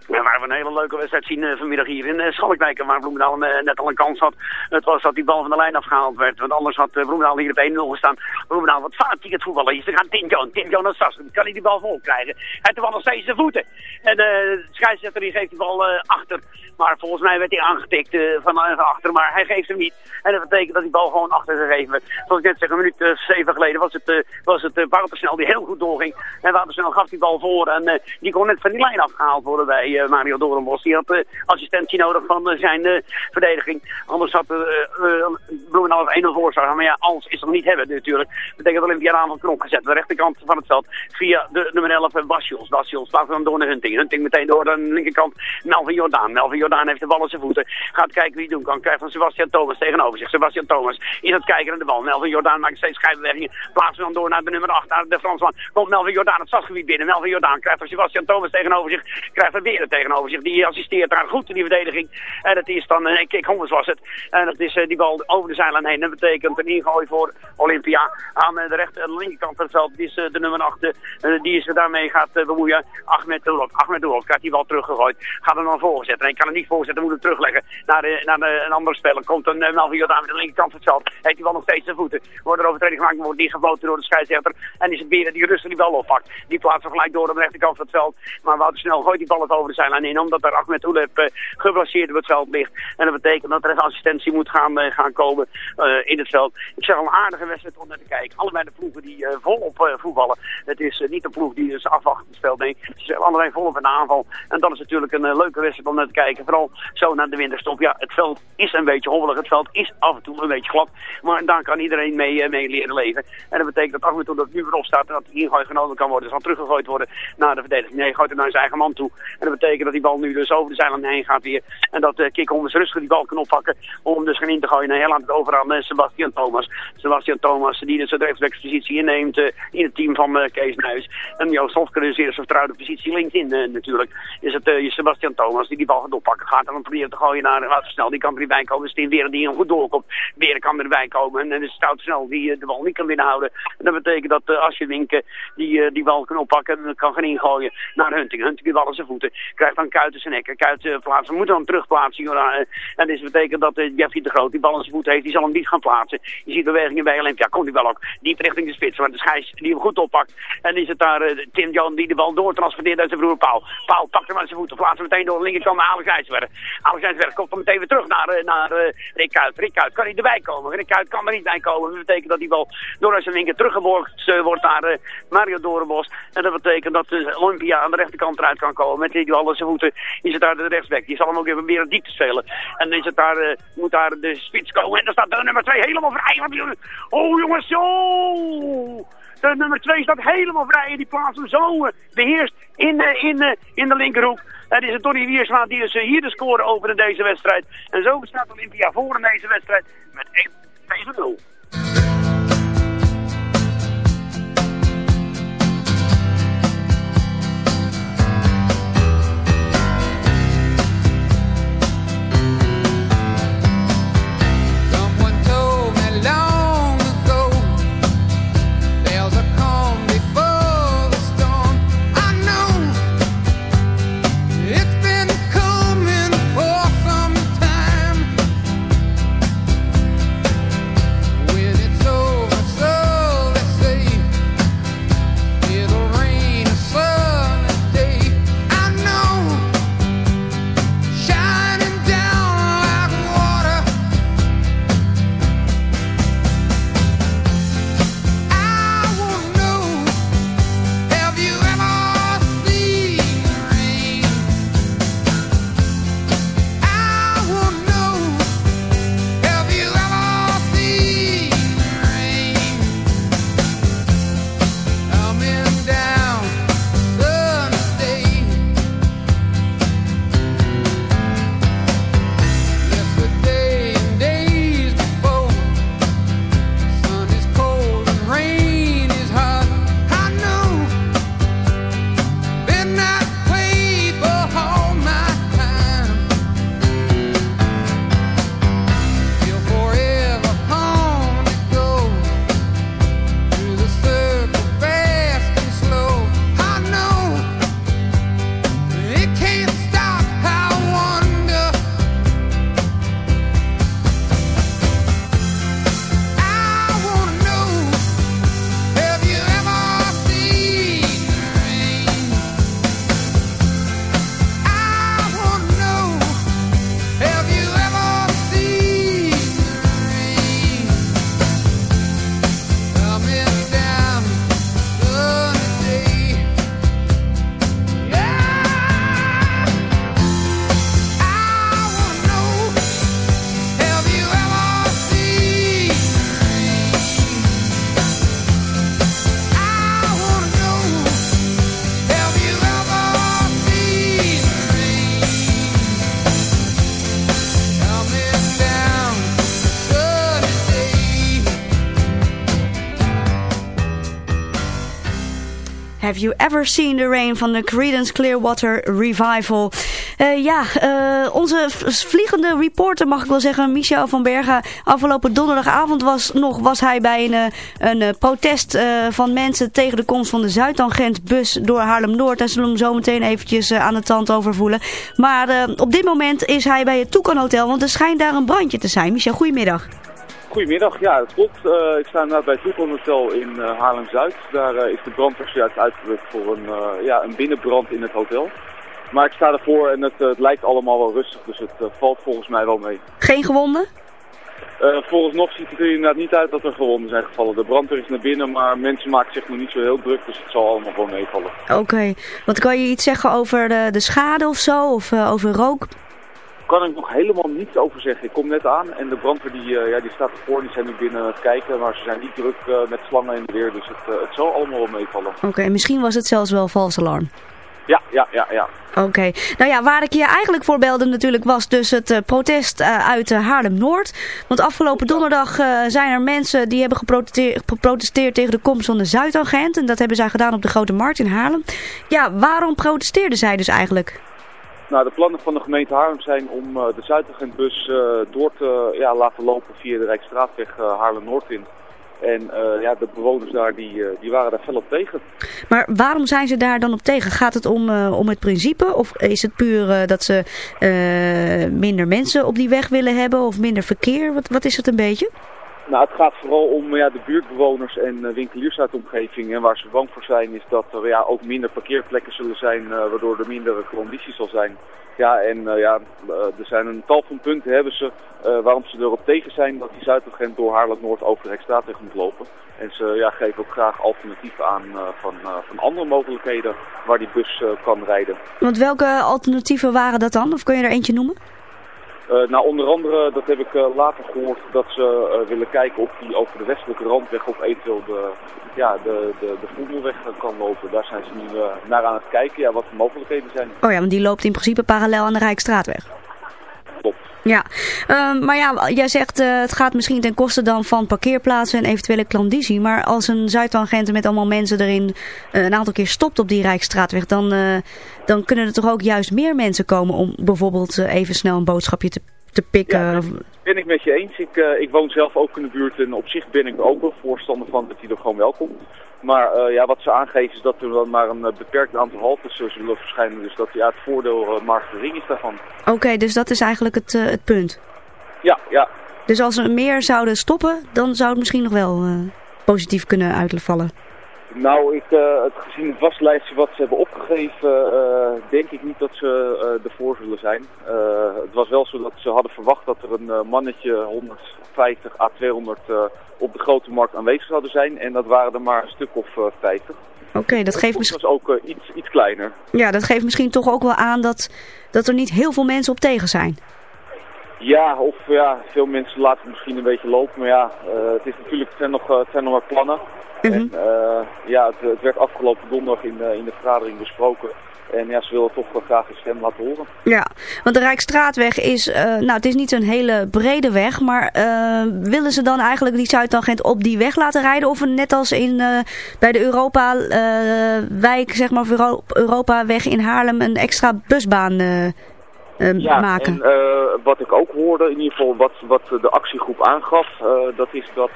Ja, we een hele leuke wedstrijd zien uh, vanmiddag hier in uh, Schalkwijk, waar Bloemendaal uh, net al een kans had. Het was dat die bal van de lijn afgehaald werd, want anders had Bloemendaal hier op 1-0 gestaan. Bloemendaal wat fanatiek het voetballen is. Dan gaat Tim Joan naar Sassen, kan hij die bal vol krijgen. Hij heeft wel nog steeds zijn voeten. En de scheidsrechter die geeft die bal achter. Maar volgens mij werd hij aangetikt van achter, maar hij geeft hem niet. En dat betekent dat die bal gewoon achter gegeven werd. Zoals ik net zeg, een minuut zeven geleden was het, was het Woutersnel die heel goed doorging. En Woutersnel gaf die bal voor en die kon net van die lijn afgehaald worden bij uh, Mario Dorenbos. Die had uh, assistentie nodig van uh, zijn uh, verdediging. Anders had Bloemendaal het 1-0 voor Maar ja, alles is nog niet hebben natuurlijk. Dat betekent dat Olympia aan van knop gezet. De rechterkant van het veld via de nummer 11 Basjos. Basjos laten we dan door naar Hunting. Hunting meteen door aan de linkerkant Melvin Jordaan. Melvin Jordaan heeft de bal aan zijn voeten. Gaat kijken wie het doen kan. Krijgt van Sebastian Thomas tegenover zich. Sebastian Thomas is het kijken naar de bal. Melvin Jordaan maakt steeds schijnbewegingen. Plaatsen dan door naar de nummer 8, naar de Fransman. Komt Melvin Jordaan het stadsgebied binnen. Melvin Jordaan krijgt van Sebastian Thomas tegenover zich. Krijgt er weer tegenover zich. Die assisteert daar goed in die verdediging. En dat is dan, uh, Kik Hommers was het. En dat is uh, die bal over de zijlijn heen. Dat betekent een ingooi voor Olympia. Aan uh, de rechter, de linkerkant van het veld is de nummer 8. die is daarmee gaat bemoeien. Ahmed Doelot. Ahmed Doelot krijgt die bal teruggegooid. Gaat hem dan voorzetten. En ik kan hem niet voorzetten, moet hem terugleggen naar, de, naar de, een andere speler. Komt een Melvin Jordaan met de linkerkant van het veld. Heeft die bal nog steeds zijn voeten. Wordt er overtreding gemaakt, wordt die gefloten door de scheidsrechter. En is het Beren die rustig die bal oppakt. Die plaatst gelijk door aan de rechterkant van het veld. Maar Wouter Snel gooit die bal het over de zijlijn in. Omdat er Ahmed Oelep geblesseerd op het veld ligt. En dat betekent dat er een assistentie moet gaan, uh, gaan komen uh, in het veld. Ik zeg al een aardige wedstrijd om naar te kijken. Allebei de ploegen die volop voetballen. Het is niet een ploeg die dus afwachtend speelt. Nee, ze zijn allebei volop in de aanval. En dat is natuurlijk een leuke wedstrijd om naar te kijken. Vooral zo naar de winterstop. Ja, het veld is een beetje hobbelig. Het veld is af en toe een beetje glad. Maar daar kan iedereen mee, mee leren leven. En dat betekent dat af en toe dat het nu weer opstaat en dat die ingooi genomen kan worden. zal teruggegooid worden naar de verdediging. Nee, gooit het naar zijn eigen man toe. En dat betekent dat die bal nu dus over de zijlijn heen gaat weer. En dat uh, Kik Hommers rustig die bal kan oppakken om dus gaan in te gooien. En heel aan het over aan uh, Sebastian Thomas. Sebastian Thomas die dus de rechtsbackspositie inneemt uh, in het team van Kees Nuis. En Joost Hofker is eerst vertrouwde positie linksin natuurlijk. Is het Sebastian Thomas die die bal gaat oppakken. Gaat dan proberen te gooien naar snel. Die kan er niet bij komen. Dus weer die hem goed doorkomt. Weer kan erbij komen. En dan is Stout snel die de bal niet kan binnenhouden. En dat betekent dat uh, als je winken die, die bal kan oppakken en kan gaan ingooien naar Hunting. Hunting die bal aan zijn voeten. Krijgt dan Kuiten zijn nekken. Kuiten plaatsen. Moet dan terugplaatsen. Uh, en dat betekent dat uh, Jeffrey de Groot die bal aan zijn voeten heeft. Die zal hem niet gaan plaatsen. Je ziet bewegingen bij Olympia. Komt hij wel ook. Diep richting de spits. Maar de schijs die hem goed oppakt. En is het daar uh, Tim John die de bal doortransporteert uit zijn broer Paul. Paul pakt hem aan zijn voeten. Plaatsen meteen door de linkerkant naar Alex IJsberg. Alex IJsberg komt meteen weer terug naar, naar Rick Kuit. Rick Kuit kan hij erbij komen. Rick Kuit kan er niet bij komen. Dat betekent dat die bal door zijn linker teruggeborgd wordt naar Mario Dorenbos. En dat betekent dat Olympia aan de rechterkant eruit kan komen. Met die bal aan zijn is het daar de rechtsback. Die zal hem ook even proberen diep te spelen. En is het daar, uh, moet daar de spits komen. En dan staat de nummer 2 helemaal vrij. Oh jongens, zo! De nummer 2 staat helemaal vrij en die plaats hem zo uh, beheerst in, uh, in, uh, in de linkerhoek. Het is een Tony Wiersma die dus hier de score opent in deze wedstrijd. En zo staat Olympia voor in deze wedstrijd met 1 tegen 0. Have You Ever Seen the Rain van de Creedence Clearwater Revival. Uh, ja, uh, onze vliegende reporter mag ik wel zeggen, Michel van Bergen. Afgelopen donderdagavond was, nog, was hij bij een, een protest van mensen tegen de komst van de Zuidtangentbus door Haarlem-Noord. Daar zullen we hem zo meteen eventjes aan de tand over voelen. Maar op dit moment is hij bij het Toekan Hotel, want er schijnt daar een brandje te zijn. Michel, goedemiddag. Goedemiddag, ja dat klopt. Uh, ik sta inderdaad bij het Toekon Hotel in uh, Haarlem-Zuid. Daar uh, is de brandweer juist uitgerukt voor een, ja, een binnenbrand in het hotel. Maar ik sta ervoor en het, het lijkt allemaal wel rustig, dus het valt volgens mij wel mee. Geen gewonden? volgens nog ziet het er inderdaad niet uit dat er gewonden zijn gevallen. De brandweer is naar binnen, maar mensen maken zich nog niet zo heel druk, dus het zal allemaal wel meevallen. Oké, okay. want kan je iets zeggen over de, de schade of zo, of over rook? Kan ik nog helemaal niets over zeggen. Ik kom net aan en de brandweer die, uh, ja, die staat ervoor. Die zijn nu binnen aan het kijken, maar ze zijn niet druk uh, met slangen in de weer. Dus het, uh, het zal allemaal wel meevallen. Oké, en misschien was het zelfs wel vals alarm. Ja, ja, ja, ja. Oké. Nou ja, waar ik je eigenlijk voor belde natuurlijk was dus het protest uit Haarlem-Noord. Want afgelopen donderdag zijn er mensen die hebben geprotesteerd, geprotesteerd tegen de komst van de Zuidagent. En dat hebben zij gedaan op de Grote Markt in Haarlem. Ja, waarom protesteerden zij dus eigenlijk? Nou, de plannen van de gemeente Haarlem zijn om uh, de Zuidagentbus uh, door te ja, laten lopen via de Rijksstraatweg uh, Haarlem-Noord in. En ja, de bewoners daar die, die waren daar fel op tegen. Maar waarom zijn ze daar dan op tegen? Gaat het om, om het principe? Of is het puur dat ze minder mensen op die weg willen hebben? Of minder verkeer? Wat, wat is het een beetje? Nou, het gaat vooral om ja, de buurtbewoners en uh, winkeliers uit de omgeving. En waar ze bang voor zijn is dat er ja, ook minder parkeerplekken zullen zijn, uh, waardoor er minder conditie zal zijn. Ja, en uh, ja, er zijn een tal van punten hebben ze waarom ze erop tegen zijn dat die Zuidagent door Haarlem-Noord over de Rijksstraat tegen moet lopen. En ze ja, geven ook graag alternatieven aan van, van andere mogelijkheden waar die bus kan rijden. Want welke alternatieven waren dat dan? Of kun je er eentje noemen? Uh, nou, onder andere, dat heb ik uh, later gehoord, dat ze uh, willen kijken of die over de westelijke randweg of eventueel de, ja, de, de, de voedelweg kan lopen. Daar zijn ze nu naar aan het kijken, ja, wat de mogelijkheden zijn. Oh ja, want die loopt in principe parallel aan de Rijkstraatweg. Klopt. Ja, uh, maar ja, jij zegt het gaat misschien ten koste dan van parkeerplaatsen en eventuele klandizie. Maar als een Zuidtangente met allemaal mensen erin een aantal keer stopt op die Rijkstraatweg, dan dan kunnen er toch ook juist meer mensen komen om bijvoorbeeld even snel een boodschapje te, te pikken. Ja, ben ik met je eens. Ik, ik woon zelf ook in de buurt en op zich ben ik ook wel voorstander van dat hij er gewoon wel komt. Maar uh, ja, wat ze aangeven is dat er dan maar een beperkt aantal haltes zullen verschijnen. Dus dat ja, het voordeel maar gering is daarvan. Oké, okay, dus dat is eigenlijk het, het punt. Ja, ja. Dus als er meer zouden stoppen, dan zou het misschien nog wel positief kunnen uitvallen. Nou, ik, uh, het, gezien het waslijstje wat ze hebben opgegeven, uh, denk ik niet dat ze uh, ervoor zullen zijn. het was wel zo dat ze hadden verwacht dat er een mannetje 150 à 200 op de grote markt aanwezig zouden zijn. En dat waren er maar een stuk of 50. Oké, okay, dat geeft misschien... was ook iets, iets kleiner. Ja, dat geeft misschien toch ook wel aan dat, dat er niet heel veel mensen op tegen zijn. Ja, of ja, veel mensen laten het misschien een beetje lopen. Maar ja, het, is natuurlijk, het, zijn nog, het zijn nog maar plannen. Mm -hmm. En uh, ja, het, het, werd afgelopen donderdag in, in de vergadering besproken. En ja, ze willen toch wel graag een stem laten horen. Ja, want de Rijksstraatweg is, uh, nou het is niet een hele brede weg, maar willen ze dan eigenlijk die Zuidtangent op die weg laten rijden? Of net als in, bij de Europa-wijk, zeg maar, Europa-weg in Haarlem, een extra busbaan uh, ja, maken. En, uh, wat ik ook hoorde, in ieder geval wat, wat de actiegroep aangaf, uh, dat is dat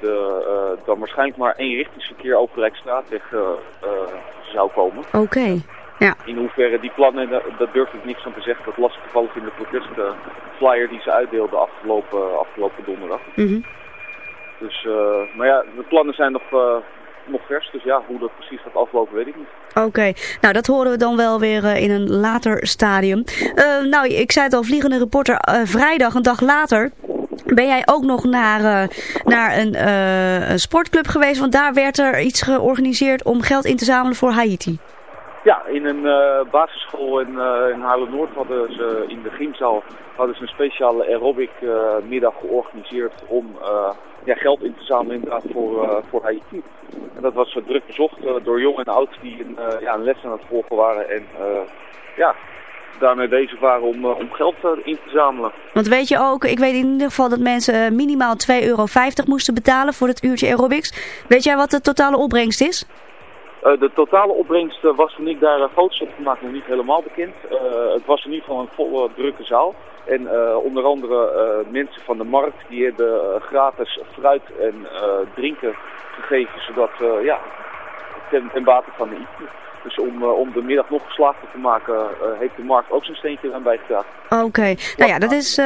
de, dan waarschijnlijk maar één richtingsverkeer over de Rijksstraatweg zou komen. Oké, ja. In hoeverre die plannen, dat durf ik niks van te zeggen. Dat las ik toevallig in de protestflyer die ze uitdeelden afgelopen, afgelopen donderdag. Mm -hmm. Dus, maar ja, de plannen zijn nog nog. Dus ja, hoe dat precies gaat aflopen weet ik niet. Oké, nou dat horen we dan wel weer uh, in een later stadium. Uh, nou, ik zei het al, vliegende reporter, uh, vrijdag, een dag later... Ben jij ook nog naar, naar een sportclub geweest? Want daar werd er iets georganiseerd om geld in te zamelen voor Haiti. Ja, in een uh, basisschool in, uh, in Haarlem-Noord hadden ze in de gymzaal hadden ze een speciale aerobic uh, middag georganiseerd om ja, geld in te zamelen inderdaad voor, voor Haiti. En dat was druk bezocht door jong en oud die een, ja, een les aan het volgen waren en ja, daarmee bezig waren om, om geld in te zamelen. Want weet je ook, ik weet in ieder geval dat mensen minimaal 2,50 euro moesten betalen voor het uurtje aerobics. Weet jij wat de totale opbrengst is? Eh, de totale opbrengst uh, was toen ik daar foto's heb gemaakt nog niet helemaal bekend. het was in ieder geval een volle drukke zaal. En onder andere mensen van de markt die hebben gratis fruit en drinken gegeven. Zodat, ja, ten, ten bate van de IQ. Dus om, om de middag nog geslaagder te maken heeft de markt ook zijn steentje aan bijgedragen. Oké, nou ja, dat is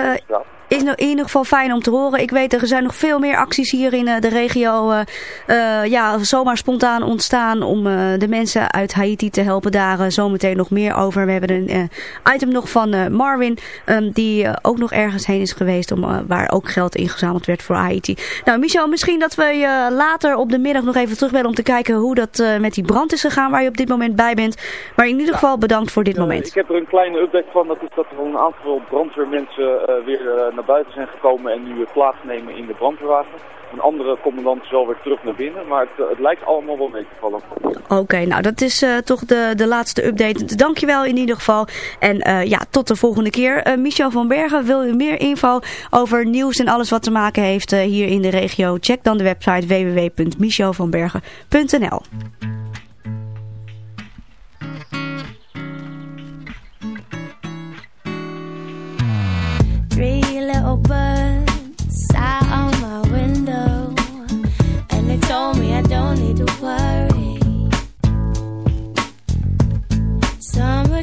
is in ieder geval fijn om te horen. Ik weet, er zijn nog veel meer acties hier in eh, de regio. Uh, uh, ja, zomaar spontaan ontstaan om de mensen uit Haiti te helpen. Daar zometeen nog meer over. We hebben een item nog van Marvin. Um, die ook nog ergens heen is geweest. Om, waar ook geld ingezameld werd voor Haiti. Nou, Michel, misschien dat we je later op de middag nog even terugbellen. Om te kijken hoe dat met die brand is gegaan. Waar je op dit moment bij bent. Maar in ieder geval bedankt voor dit moment. Ik heb er een kleine update van. Dat is dat er een aantal brandweermensen weer naar buiten zijn gekomen en nu plaatsnemen in de brandweerwagen. Een andere commandant wel weer terug naar binnen, maar het, het lijkt allemaal wel mee te vallen. Oké, nou dat is uh, toch de, de laatste update. Dankjewel in ieder geval. En ja, tot de volgende keer. Uh, Michel van Bergen, wil u meer info over nieuws en alles wat te maken heeft hier in de regio? Check dan de website www.michelvanbergen.nl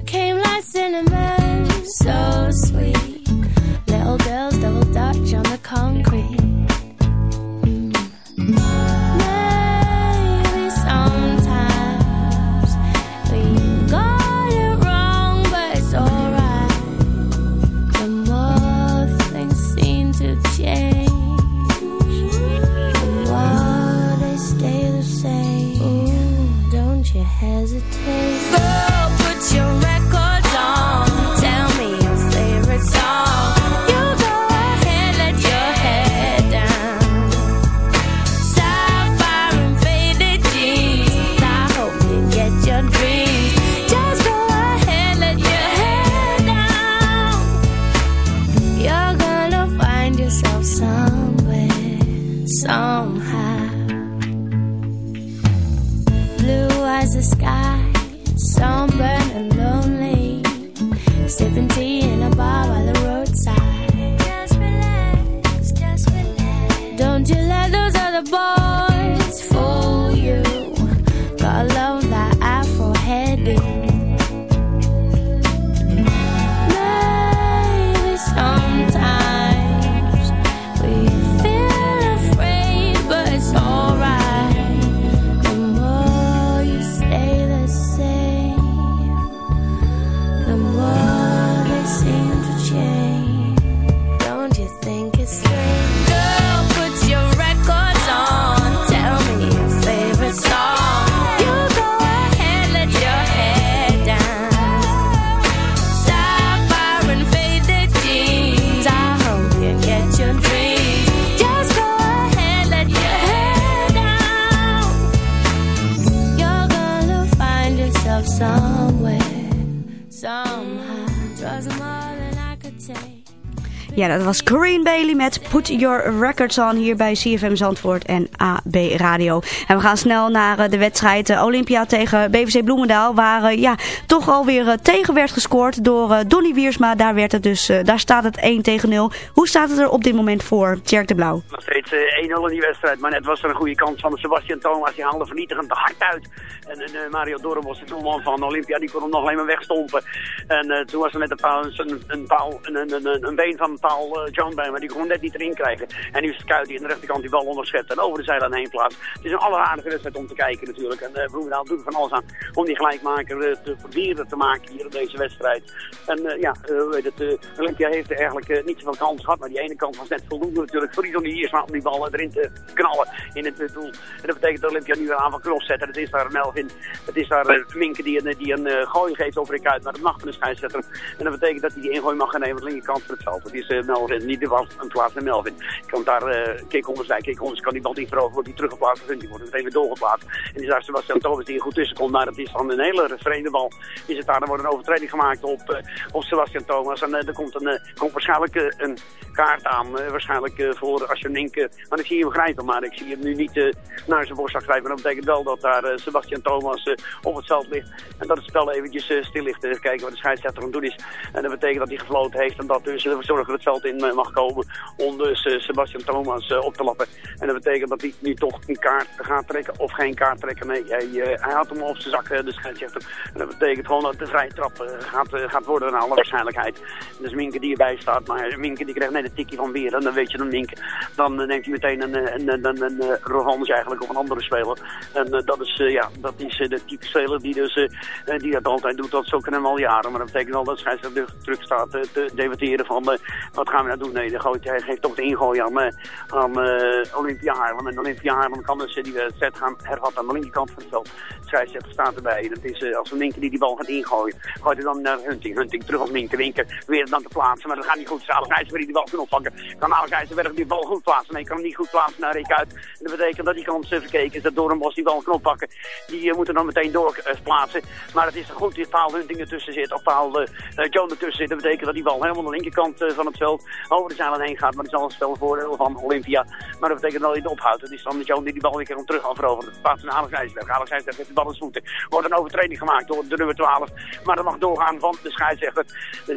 Came like cinnamon, so sweet. Little girls double dutch on the concrete. Dat was Corinne Bailey met Put Your Records On hier bij CFM Zandvoort en AB Radio. En we gaan snel naar eh, de wedstrijd eh, Olympia tegen BVC Bloemendaal. Waar eh, ja, toch alweer tegen werd gescoord door Donny Wiersma. Daar, werd het dus, daar staat het 1 tegen 0. Hoe staat het er op dit moment voor, Tjerk de Blauw? Steeds eh, 1-0 in die wedstrijd, maar net was er een goede kans van Sebastian Thomas. Die haalde vernietigend hard uit. En eh, Mario Dorrebos, de doelman van Olympia, die kon hem nog alleen maar wegstompen. En eh, toen was er met een, paal, een, een, paal, een, een, een, een been van Paul John bij, maar die kon hem net niet erin krijgen. En nu is Kuit die aan de rechterkant die bal onderschept en over de zijlijn heen plaatst. Het is een alleraardige wedstrijd om te kijken natuurlijk. En uh, Bloemendaal doet van alles aan om die gelijkmaker te proberen te maken hier op deze wedstrijd. En ja, uh, weet het, Olympia heeft eigenlijk niet zoveel kans gehad, maar die ene kant was net voldoende natuurlijk voor die Iersma om die bal erin te knallen in het doel. En dat betekent dat Olympia nu weer aan van cross zet. En het is daar Melvin, het is daar uh, Minke die een, die een uh, gooi geeft over de kuit, maar dat mag van de scheidsrechter. En dat betekent dat hij die ingooi mag gaan nemen aan de linkerkant van het veld. Dat is uh, Melvin, niet de was een plaats van Melvin. Komt daar uh, Kik Honders bij, Kik Honders kan die bal niet veroveren, wordt die teruggeplaatst, die wordt meteen weer doorgeplaatst. En is daar Sebastian Thomas die er goed tussen komt, maar dat is dan een hele vreemde bal. Is het daar, er wordt een overtreding gemaakt op, op Sebastian Thomas. En er komt, een, komt waarschijnlijk een kaart aan. eh, waarschijnlijk eh, voor als je. Want ik zie hem grijpen, maar ik zie hem nu niet eh, naar zijn borstzak grijpen. Dat betekent wel dat daar eh, Sebastian Thomas eh, op het veld ligt. En dat het spel eventjes stil ligt. Even kijken wat de scheidsrechter aan het doen is. En dat betekent dat hij gefloten heeft en dat dus ervoor zorgen dat het veld in mag komen om dus Sebastian Thomas op te lappen. En dat betekent dat hij nu toch een kaart gaat trekken of geen kaart trekken. Nee, hij, hij had hem op zijn zak, de scheidsrechter. En dat betekent gewoon dat de vrije trap gaat, gaat worden naar alle waarschijnlijkheid. Dus Minke die erbij staat, maar Minke die krijgt net een tikje van weer. En dan weet je dan Minke, dan neemt hij meteen een, eh, een, een, eh, eigenlijk op een andere speler. En eh, dat is, ja, dat is de type speler die, dus, die dat altijd doet. Dat zo kunnen hem al jaren. Maar dat betekent wel dat de scheidsrechter terug staat te debatteren van wat gaan we nou doen. Nee, dan gooit, hij geeft toch de ingooi aan, aan Olympia Haarlem. En Olympia Haarlem kan dus die wedstrijd gaan hervatten aan de linkerkant van het veld. Scheidsrechter staat erbij. Dat is als een linker die die bal gaat ingooien. Gooit hij dan naar Hunting. Hunting terug op linker. Linker weer dan te plaatsen. Maar dat gaat niet goed. Alex IJzerberg die die bal kan oppakken. Kan Alex IJzerberg die bal goed plaatsen? Nee, kan niet goed plaatsen naar Rick uit. En dat betekent dat die kans uh, verkeken is. Dat Doornbos die bal kan oppakken. Die uh, moet er dan meteen door uh, plaatsen. Maar het is goed dat Paal Hunting ertussen zit. Of Paal uh, Joan ertussen zit. Dat betekent dat die bal helemaal aan de linkerkant van het veld over de zeilen heen gaat. Maar dat is al een spel voordeel van Olympia. Maar dat betekent dat hij het ophoudt. Het is dan Joan die die bal weer kan terug gaan veroveren. Dat plaatsen naar Alex IJsberg. Heeft de bal in voeten. Wordt een overtreding gemaakt door de nummer 12. Maar dat mag doorgaan van de scheidsrechter.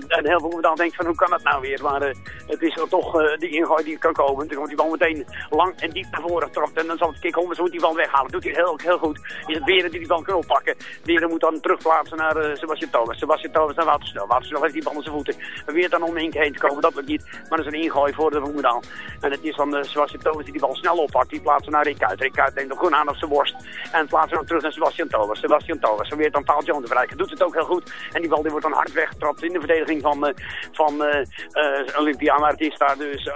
En heel veel dan denkt van hoe kan dat nou weer. Maar het is toch die ingooi die kan komen. Dan komt die bal meteen lang en diep naar voren getrokken. En dan zal het kick om, moet die bal weghalen. Doet hij heel, heel goed. Is het Beren die die bal kan oppakken. Beren moet dan terugplaatsen naar uh, Sebastian Thomas. Sebastian Thomas naar Watersnel. Watersnel heeft die bal aan zijn voeten. En weer dan om Hink heen te komen, dat lukt niet. Maar dat is een ingooi voor de Roemendaal. En het is dan uh, Sebastian Thomas die die bal snel oppakt. Die plaatsen naar Rick uit. Rick uit neemt hem gewoon aan op zijn borst. En plaatsen hem terug naar Sebastian Thomas. Sebastian Thomas probeert dan Paul Jones te bereiken. Doet het ook heel goed. En die bal die wordt dan hard weggetrapt in de verdediging van, uh, van Olympia. Maar het is daar dus...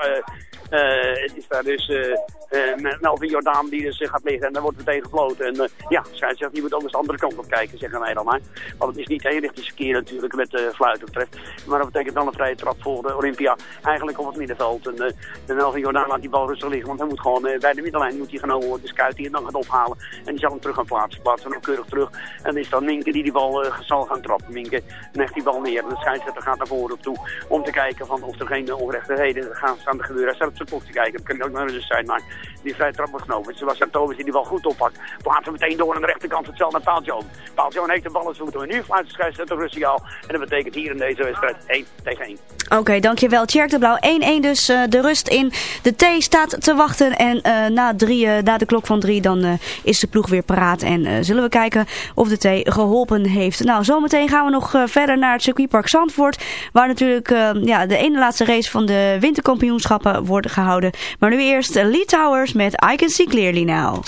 is daar dus uh, uh, Melvin Jordaan die dus gaat liggen en dan wordt meteen gefloten. En ja, scheidsrechter, die moet ook eens de andere kant op kijken, zeggen wij dan maar. Want het is niet eenrichtingsverkeer natuurlijk met de fluit betreft. Maar dat betekent dan een vrije trap voor de Olympia. Eigenlijk op het middenveld. En, Melvin Jordaan laat die bal rustig liggen, want hij moet gewoon bij de middenlijn moet hij genomen worden. De skuit die hem dan gaat ophalen. En die zal hem terug gaan plaatsen. Plaatsen hem keurig terug. En is dan Minke die die bal zal gaan trappen. Minke legt die bal neer. En de scheidsrechter gaat naar voren toe om te kijken van of er geen onrechtigheden gaan staan te gebeuren. Hij staat op zijn te kijken. Dat kan ook nog eens zijn, maar die vrije trap wordt genomen. Sebastian Thomas die die bal goed oppakt. Plaatst hem meteen door aan de rechterkant het veld naar Paul Joan. Joan heeft de bal in zijn voeten. En nu fluit de scheidsrechter Russiaal. En dat betekent hier in deze wedstrijd 1 tegen 1. Oké, dankjewel. Tjerk de Blauw 1-1 dus uh, de rust in. De T staat te wachten en uh, na, drie, uh, na de klok van drie dan is de ploeg weer paraat. En zullen we kijken of de T geholpen heeft. Nou, zometeen gaan we nog verder naar het circuitpark Zandvoort. Waar natuurlijk ja, de ene laatste race van de winterkampioenschappen wordt gehouden. Maar nu eerst Lee Towers met I Can See Clearly Now.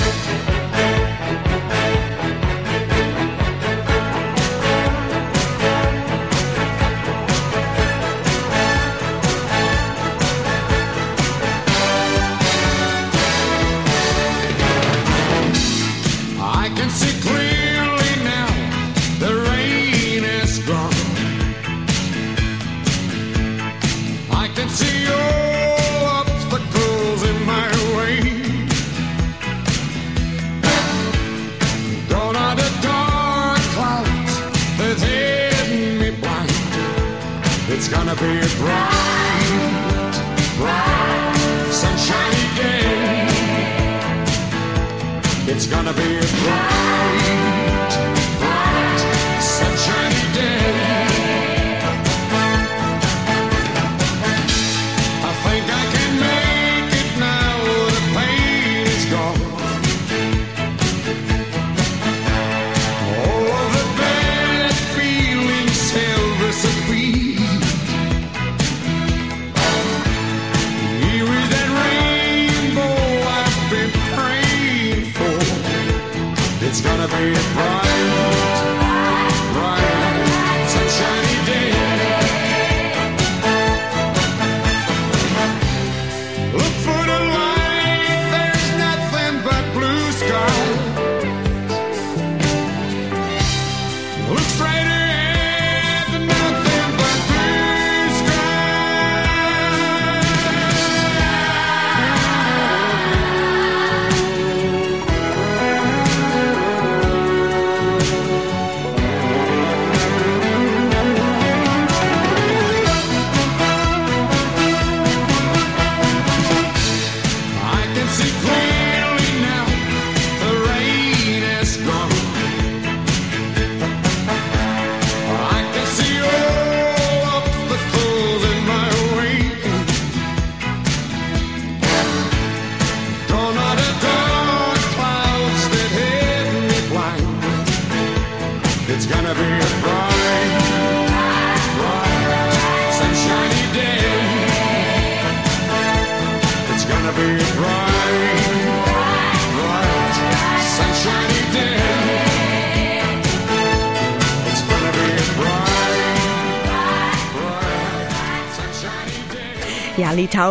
It's gonna be a bright, bright, sunshiny day. It's gonna be a bright,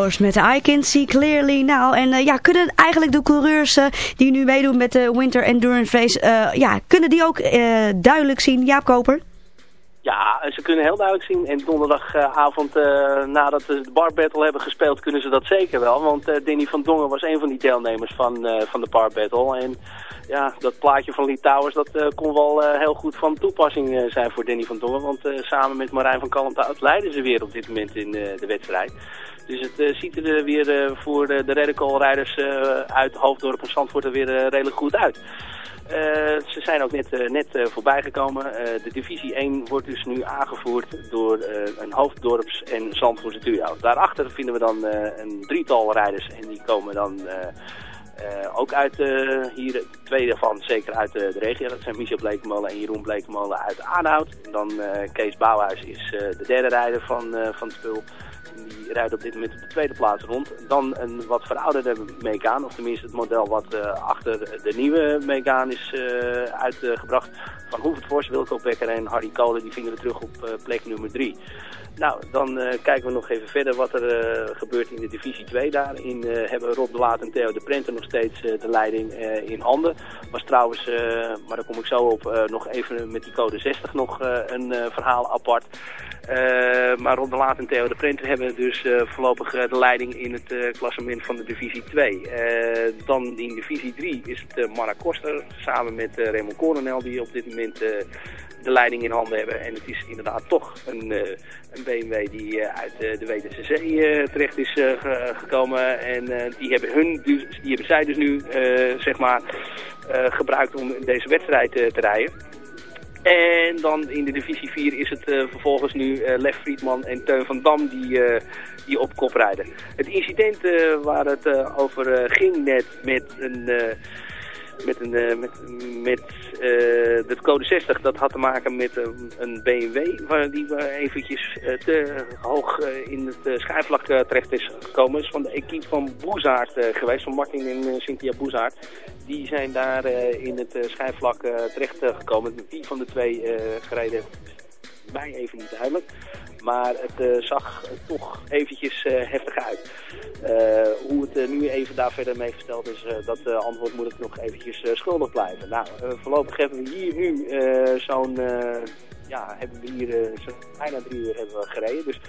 Towers met I Can See Clearly Now. En uh, ja, kunnen eigenlijk de coureurs uh, die nu meedoen met de Winter Endurance Race, uh, ja, kunnen die ook duidelijk zien, Jaap Koper? Ja, ze kunnen heel duidelijk zien. En donderdagavond, nadat ze de bar battle hebben gespeeld, kunnen ze dat zeker wel. Want Danny van Dongen was een van die deelnemers van, van de bar battle. En ja, dat plaatje van Lee Towers, dat uh, kon wel uh, heel goed van toepassing uh, zijn voor Danny van Dongen. Want samen met Marijn van Kalmthout leiden ze weer op dit moment in de wedstrijd. Dus het ziet er weer voor de, de Redecall-rijders uit Hoofddorp en Zandvoort er weer redelijk goed uit. ze zijn ook net, net voorbij gekomen. de divisie 1 wordt dus nu aangevoerd door een Hoofddorps- en Zandvoortse duo. Daarachter vinden we dan een drietal rijders en die komen dan... Ook uit hier, twee daarvan zeker uit de, regio. Dat zijn Michel Blekemolen en Jeroen Blekemolen uit Aanhout. En dan Kees Bouwhuis is de derde rijder van, van het spul. Rijdt op dit moment op de tweede plaats rond. Dan een wat verouderde Megaan, of tenminste het model wat achter de nieuwe Megaan is uitgebracht. Van Hoevert Vos, Wilco Becker en Harry Kolen, die vinden we terug op plek nummer 3. Nou, dan kijken we nog even verder wat er gebeurt in de divisie 2. Daarin uh, hebben Rob de Laat en Theo de Prenter nog steeds de leiding in handen. Was trouwens, maar daar kom ik zo op, nog even met die code 60 nog een verhaal apart. maar Rob de Laat en Theo de Prenter hebben dus voorlopig de leiding in het klassement van de divisie 2. dan in divisie 3 is het Mark Koster samen met Raymond Coronel die op dit moment de leiding in handen hebben. En het is inderdaad toch een, een BMW die uit de Zee terecht is gekomen. En die, hebben hun, dus, die hebben zij dus nu zeg maar, gebruikt om deze wedstrijd te rijden. En dan in de divisie 4 is het vervolgens nu Lef Friedman en Teun van Dam die, die op kop rijden. Het incident waar het over ging net met een met, een, uh, met, met de code 60, dat had te maken met een BMW waar die eventjes te hoog in het schijfvlak terecht is gekomen. is van de equipe van Boezaard geweest, van Martin en Cynthia Boezaard. Die zijn daar in het schijfvlak terecht gekomen. Wie van de twee gereden mij even niet duidelijk. Maar het uh, zag toch eventjes uh, heftig uit. Uh, hoe het nu even daar verder mee versteld is, dat antwoord moet ik nog eventjes schuldig blijven. Nou, voorlopig hebben we hier nu zo'n, ja, hebben we hier zo bijna drie uur hebben we gereden. Dus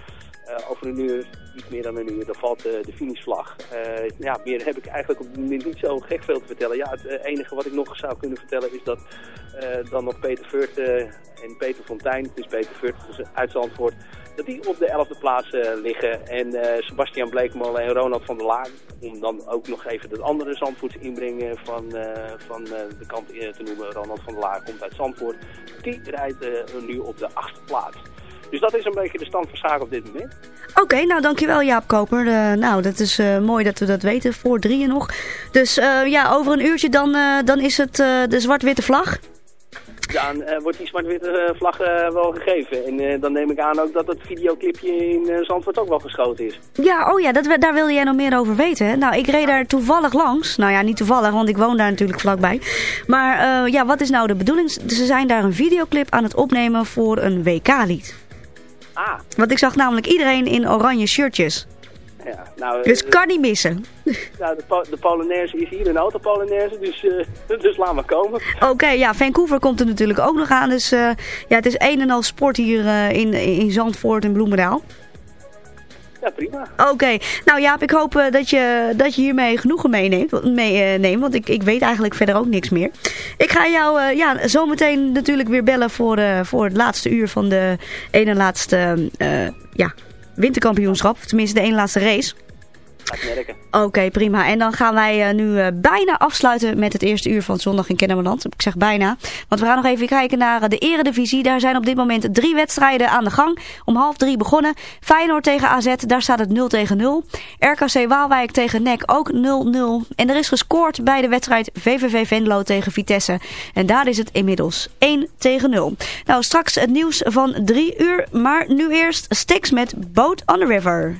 uh, over een uur, iets meer dan een uur, dan valt uh, de finishvlag. Uh, ja, meer heb ik eigenlijk op niet zo gek veel te vertellen. Ja, het enige wat ik nog zou kunnen vertellen is dat dan nog Peter Veurt en Peter Fontijn, het is Peter Veurt dus uit Zandvoort, dat die op de 11e plaats liggen. En Sebastian Bleekmolen en Ronald van der Laan, om dan ook nog even de andere Zandvoorts inbrengen van, van de kant te noemen. Ronald van der Laan komt uit Zandvoort. Die rijdt nu op de 8e plaats. Dus dat is een beetje de stand van zaken op dit moment. Oké, okay, nou dankjewel Jaap Koper. Uh, nou, dat is uh, mooi dat we dat weten, voor drieën nog. Dus uh, ja, over een uurtje dan, dan is het de zwart-witte vlag. Dan wordt die zwart-witte vlag wel gegeven. En dan neem ik aan ook dat het videoclipje in Zandvoort ook wel geschoten is. Ja, oh ja, dat, daar wilde jij nog meer over weten. Hè? Nou, ik reed daar toevallig langs. Nou ja, niet toevallig, want ik woon daar natuurlijk vlakbij. Maar ja, wat is nou de bedoeling? Ze zijn daar een videoclip aan het opnemen voor een WK-lied. Ah. Want ik zag namelijk iedereen in oranje shirtjes. Ja, nou, dus uh, kan niet missen. Nou, de, po de Polonaise is hier een autopolonaise, dus, uh, dus laat maar komen. Oké, okay, ja, Vancouver komt er natuurlijk ook nog aan. Dus uh, ja, het is een en al sport hier in, in Zandvoort en Bloemendaal. Ja, prima. Oké. Nou Jaap, ik hoop uh, dat, je, dat je hiermee genoegen meeneemt, mee, neemt, want ik, ik weet eigenlijk verder ook niks meer. Ik ga jou uh, ja, zometeen natuurlijk weer bellen voor, voor het laatste uur van de ene laatste ja, winterkampioenschap. Tenminste, de ene laatste race. Oké, prima. En dan gaan wij uh, nu uh, bijna afsluiten met het eerste uur van Zondag in Kennemerland. Ik zeg bijna. Want we gaan nog even kijken naar uh, de eredivisie. Daar zijn op dit moment drie wedstrijden aan de gang. Om half drie begonnen. Feyenoord tegen AZ, daar staat het 0 tegen 0. RKC Waalwijk tegen NEC ook 0-0. En er is gescoord bij de wedstrijd VVV Venlo tegen Vitesse. En daar is het inmiddels 1 tegen 0. Nou, straks het nieuws van drie uur. Maar nu eerst Stix met Boat on the River.